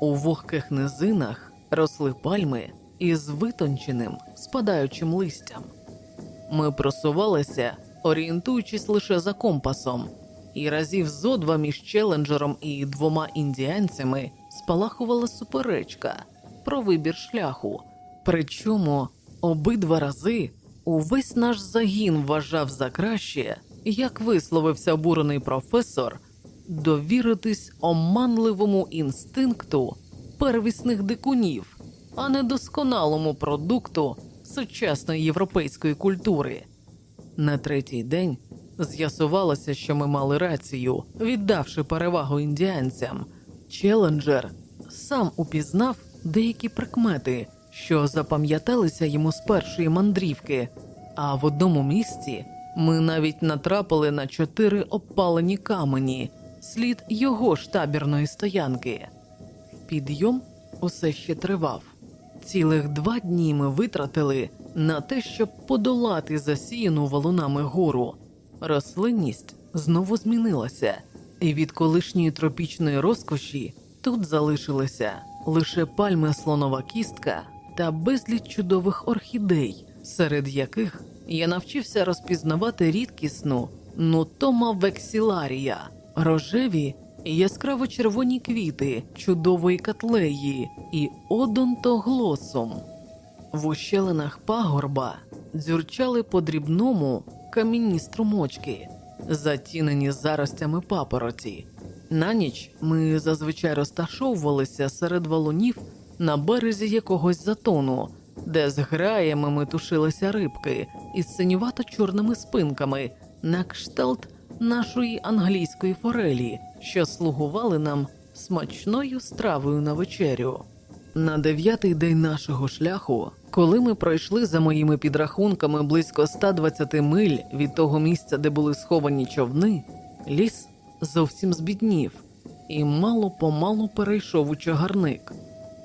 У вогких низинах росли пальми із витонченим, спадаючим листям. Ми просувалися, орієнтуючись лише за компасом, і разів зо два між челенджером і двома індіанцями спалахувала суперечка про вибір шляху. Причому обидва рази увесь наш загін вважав за краще, як висловився обурений професор, довіритись оманливому інстинкту первісних дикунів, а не досконалому продукту сучасної європейської культури. На третій день з'ясувалося, що ми мали рацію, віддавши перевагу індіанцям. Челенджер сам упізнав деякі прикмети, що запам'яталися йому з першої мандрівки, а в одному місці ми навіть натрапили на чотири обпалені камені, слід його ж табірної стоянки. Підйом усе ще тривав. Цілих два дні ми витратили на те, щоб подолати засіяну валунами гору. Рослинність знову змінилася, і від колишньої тропічної розкоші тут залишилися лише пальми слонова кістка та безліч чудових орхідей, серед яких я навчився розпізнавати рідкісну нутома вексіларія, рожеві яскраво червоні квіти чудової котлеї і одонтоглосум. В ущелинах пагорба дзюрчали по дрібному камінні струмочки, затінені заростями папороті. На ніч ми зазвичай розташовувалися серед валунів на березі якогось затону, де з граями метушилися рибки із синювато-чорними спинками на кшталт нашої англійської форелі, що слугували нам смачною стравою на вечерю. На дев'ятий день нашого шляху, коли ми пройшли за моїми підрахунками близько 120 миль від того місця, де були сховані човни, ліс зовсім збіднів і мало помалу перейшов у чагарник.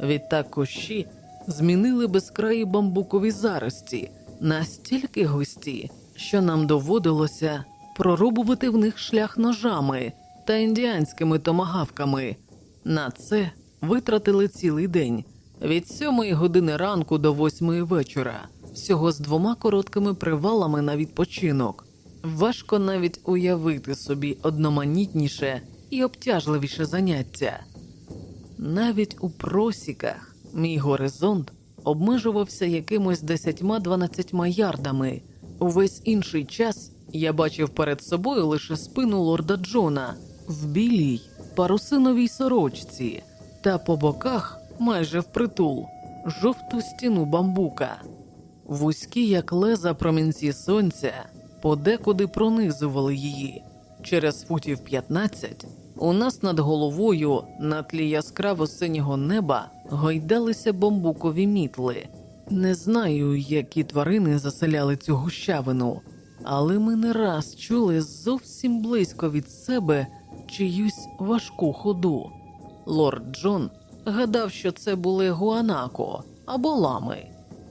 Відтак кущі змінили безкраї бамбукові зарості настільки густі, що нам доводилося прорубувати в них шлях ножами та індіанськими томагавками. На це витратили цілий день від сьомої години ранку до восьмої вечора, всього з двома короткими привалами на відпочинок. Важко навіть уявити собі одноманітніше і обтяжливіше заняття. Навіть у просіках мій горизонт обмежувався якимось 10-12 ярдами. Увесь інший час я бачив перед собою лише спину лорда Джона в білій парусиновій сорочці та по боках, майже впритул, жовту стіну бамбука. Вузькі, як леза промінці сонця, подекуди пронизували її. Через футів 15 у нас над головою на тлі яскраво синього неба гойдалися бамбукові мітли. Не знаю, які тварини заселяли цю гущавину, але ми не раз чули зовсім близько від себе чиюсь важку ходу. Лорд Джон гадав, що це були гуанако або лами.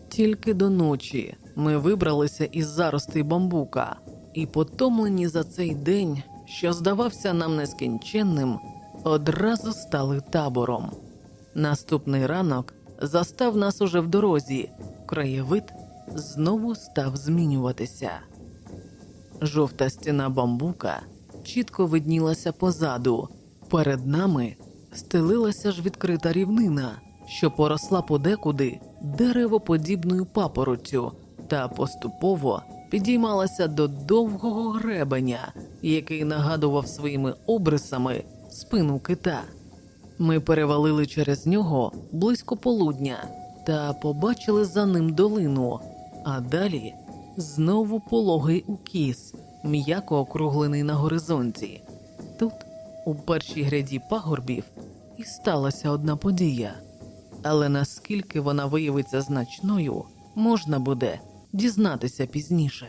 Тільки до ночі ми вибралися із заростей бамбука і, потомлені за цей день, що здавався нам нескінченним, одразу стали табором. Наступний ранок застав нас уже в дорозі, краєвид знову став змінюватися. Жовта стіна бамбука чітко виднілася позаду. Перед нами стелилася ж відкрита рівнина, що поросла подекуди деревоподібною папороттю та поступово підіймалася до довгого гребеня, який нагадував своїми обрисами спину кита. Ми перевалили через нього близько полудня та побачили за ним долину, а далі знову пологий укіс, м'яко округлений на горизонті. Тут, у першій гряді пагорбів, і сталася одна подія, але наскільки вона виявиться значною, можна буде дізнатися пізніше.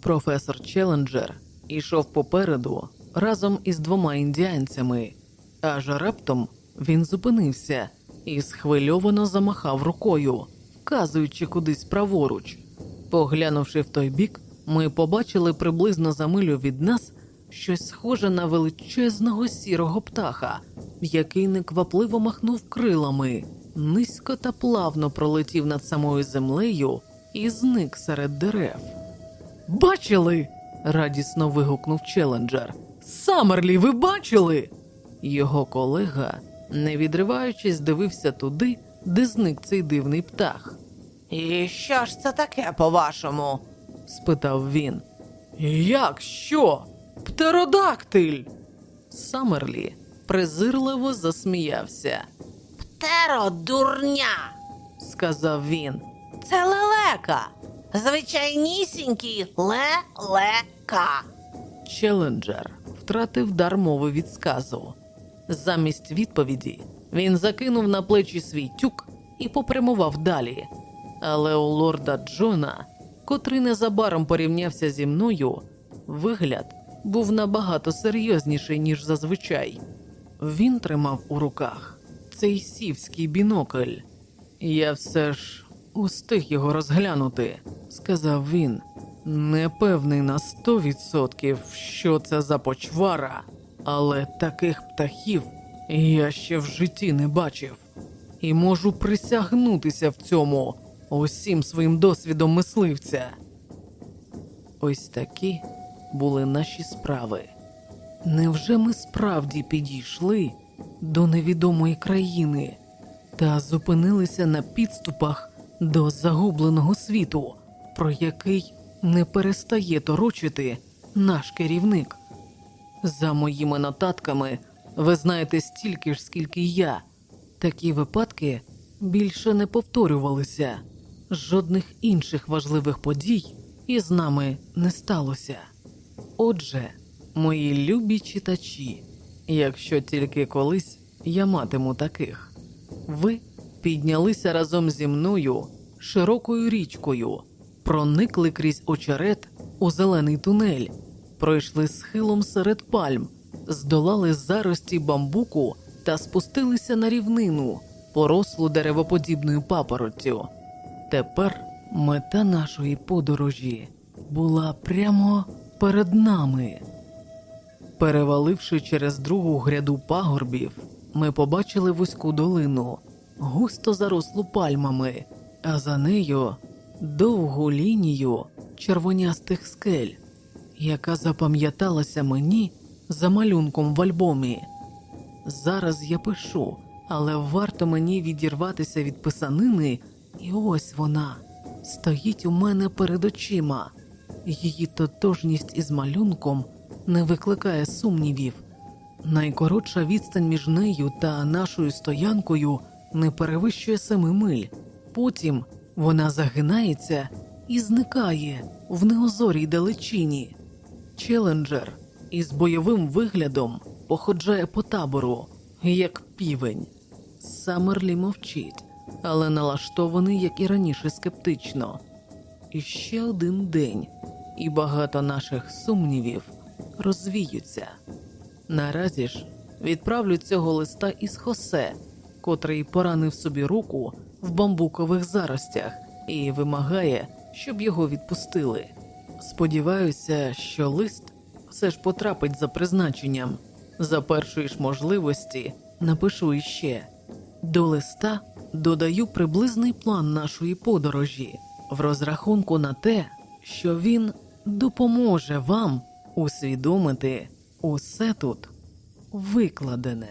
Професор Челенджер ішов попереду разом із двома індіанцями, аж раптом він зупинився і схвильовано замахав рукою, вказуючи кудись праворуч. Поглянувши в той бік, ми побачили приблизно за милю від нас щось схоже на величезного сірого птаха, який неквапливо махнув крилами, низько та плавно пролетів над самою землею і зник серед дерев. Бачили? радісно вигукнув Челенджер. Самерлі, ви бачили? Його колега, не відриваючись, дивився туди, де зник цей дивний птах. І що ж це таке, по-вашому? спитав він. Як що? Птеродактиль. Самерлі презирливо засміявся, Птеро дурня, сказав він. це лелека. Звичайнісінький лелека. Челенджер втратив дар мови від сказу. Замість відповіді він закинув на плечі свій тюк і попрямував далі. Але у лорда Джона, котрий незабаром порівнявся зі мною, вигляд був набагато серйозніший, ніж зазвичай. Він тримав у руках цей сівський бінокль. Я все ж устиг його розглянути, сказав він. Не певний на сто відсотків, що це за почвара, але таких птахів я ще в житті не бачив, і можу присягнутися в цьому усім своїм досвідом мисливця. Ось такі були наші справи. Невже ми справді підійшли до невідомої країни та зупинилися на підступах до загубленого світу, про який не перестає торочити наш керівник? За моїми нотатками, ви знаєте стільки ж, скільки я. Такі випадки більше не повторювалися. Жодних інших важливих подій із нами не сталося. Отже, мої любі читачі, якщо тільки колись я матиму таких, ви піднялися разом зі мною широкою річкою, проникли крізь очерет у зелений тунель, пройшли схилом серед пальм, здолали зарості бамбуку та спустилися на рівнину, порослу деревоподібною папороттю. Тепер мета нашої подорожі була прямо перед нами. Переваливши через другу гряду пагорбів, ми побачили вузьку долину, густо зарослу пальмами, а за нею довгу лінію червонястих скель, яка запам'яталася мені за малюнком в альбомі. Зараз я пишу, але варто мені відірватися від писанини, і ось вона стоїть у мене перед очима. Її тотожність із малюнком не викликає сумнівів. Найкоротша відстань між нею та нашою стоянкою не перевищує семи миль. Потім вона загинається і зникає в неозорій далечині. Челенджер із бойовим виглядом походжає по табору, як півень. Самерлі мовчить, але налаштований, як і раніше, скептично. І ще один день, і багато наших сумнівів розвіються. Наразі ж відправлю цього листа із Хосе, котрий поранив собі руку в бамбукових заростях і вимагає, щоб його відпустили. Сподіваюся, що лист все ж потрапить за призначенням. За першої ж можливості напишу іще. До листа додаю приблизний план нашої подорожі в розрахунку на те, що він допоможе вам усвідомити усе тут викладене.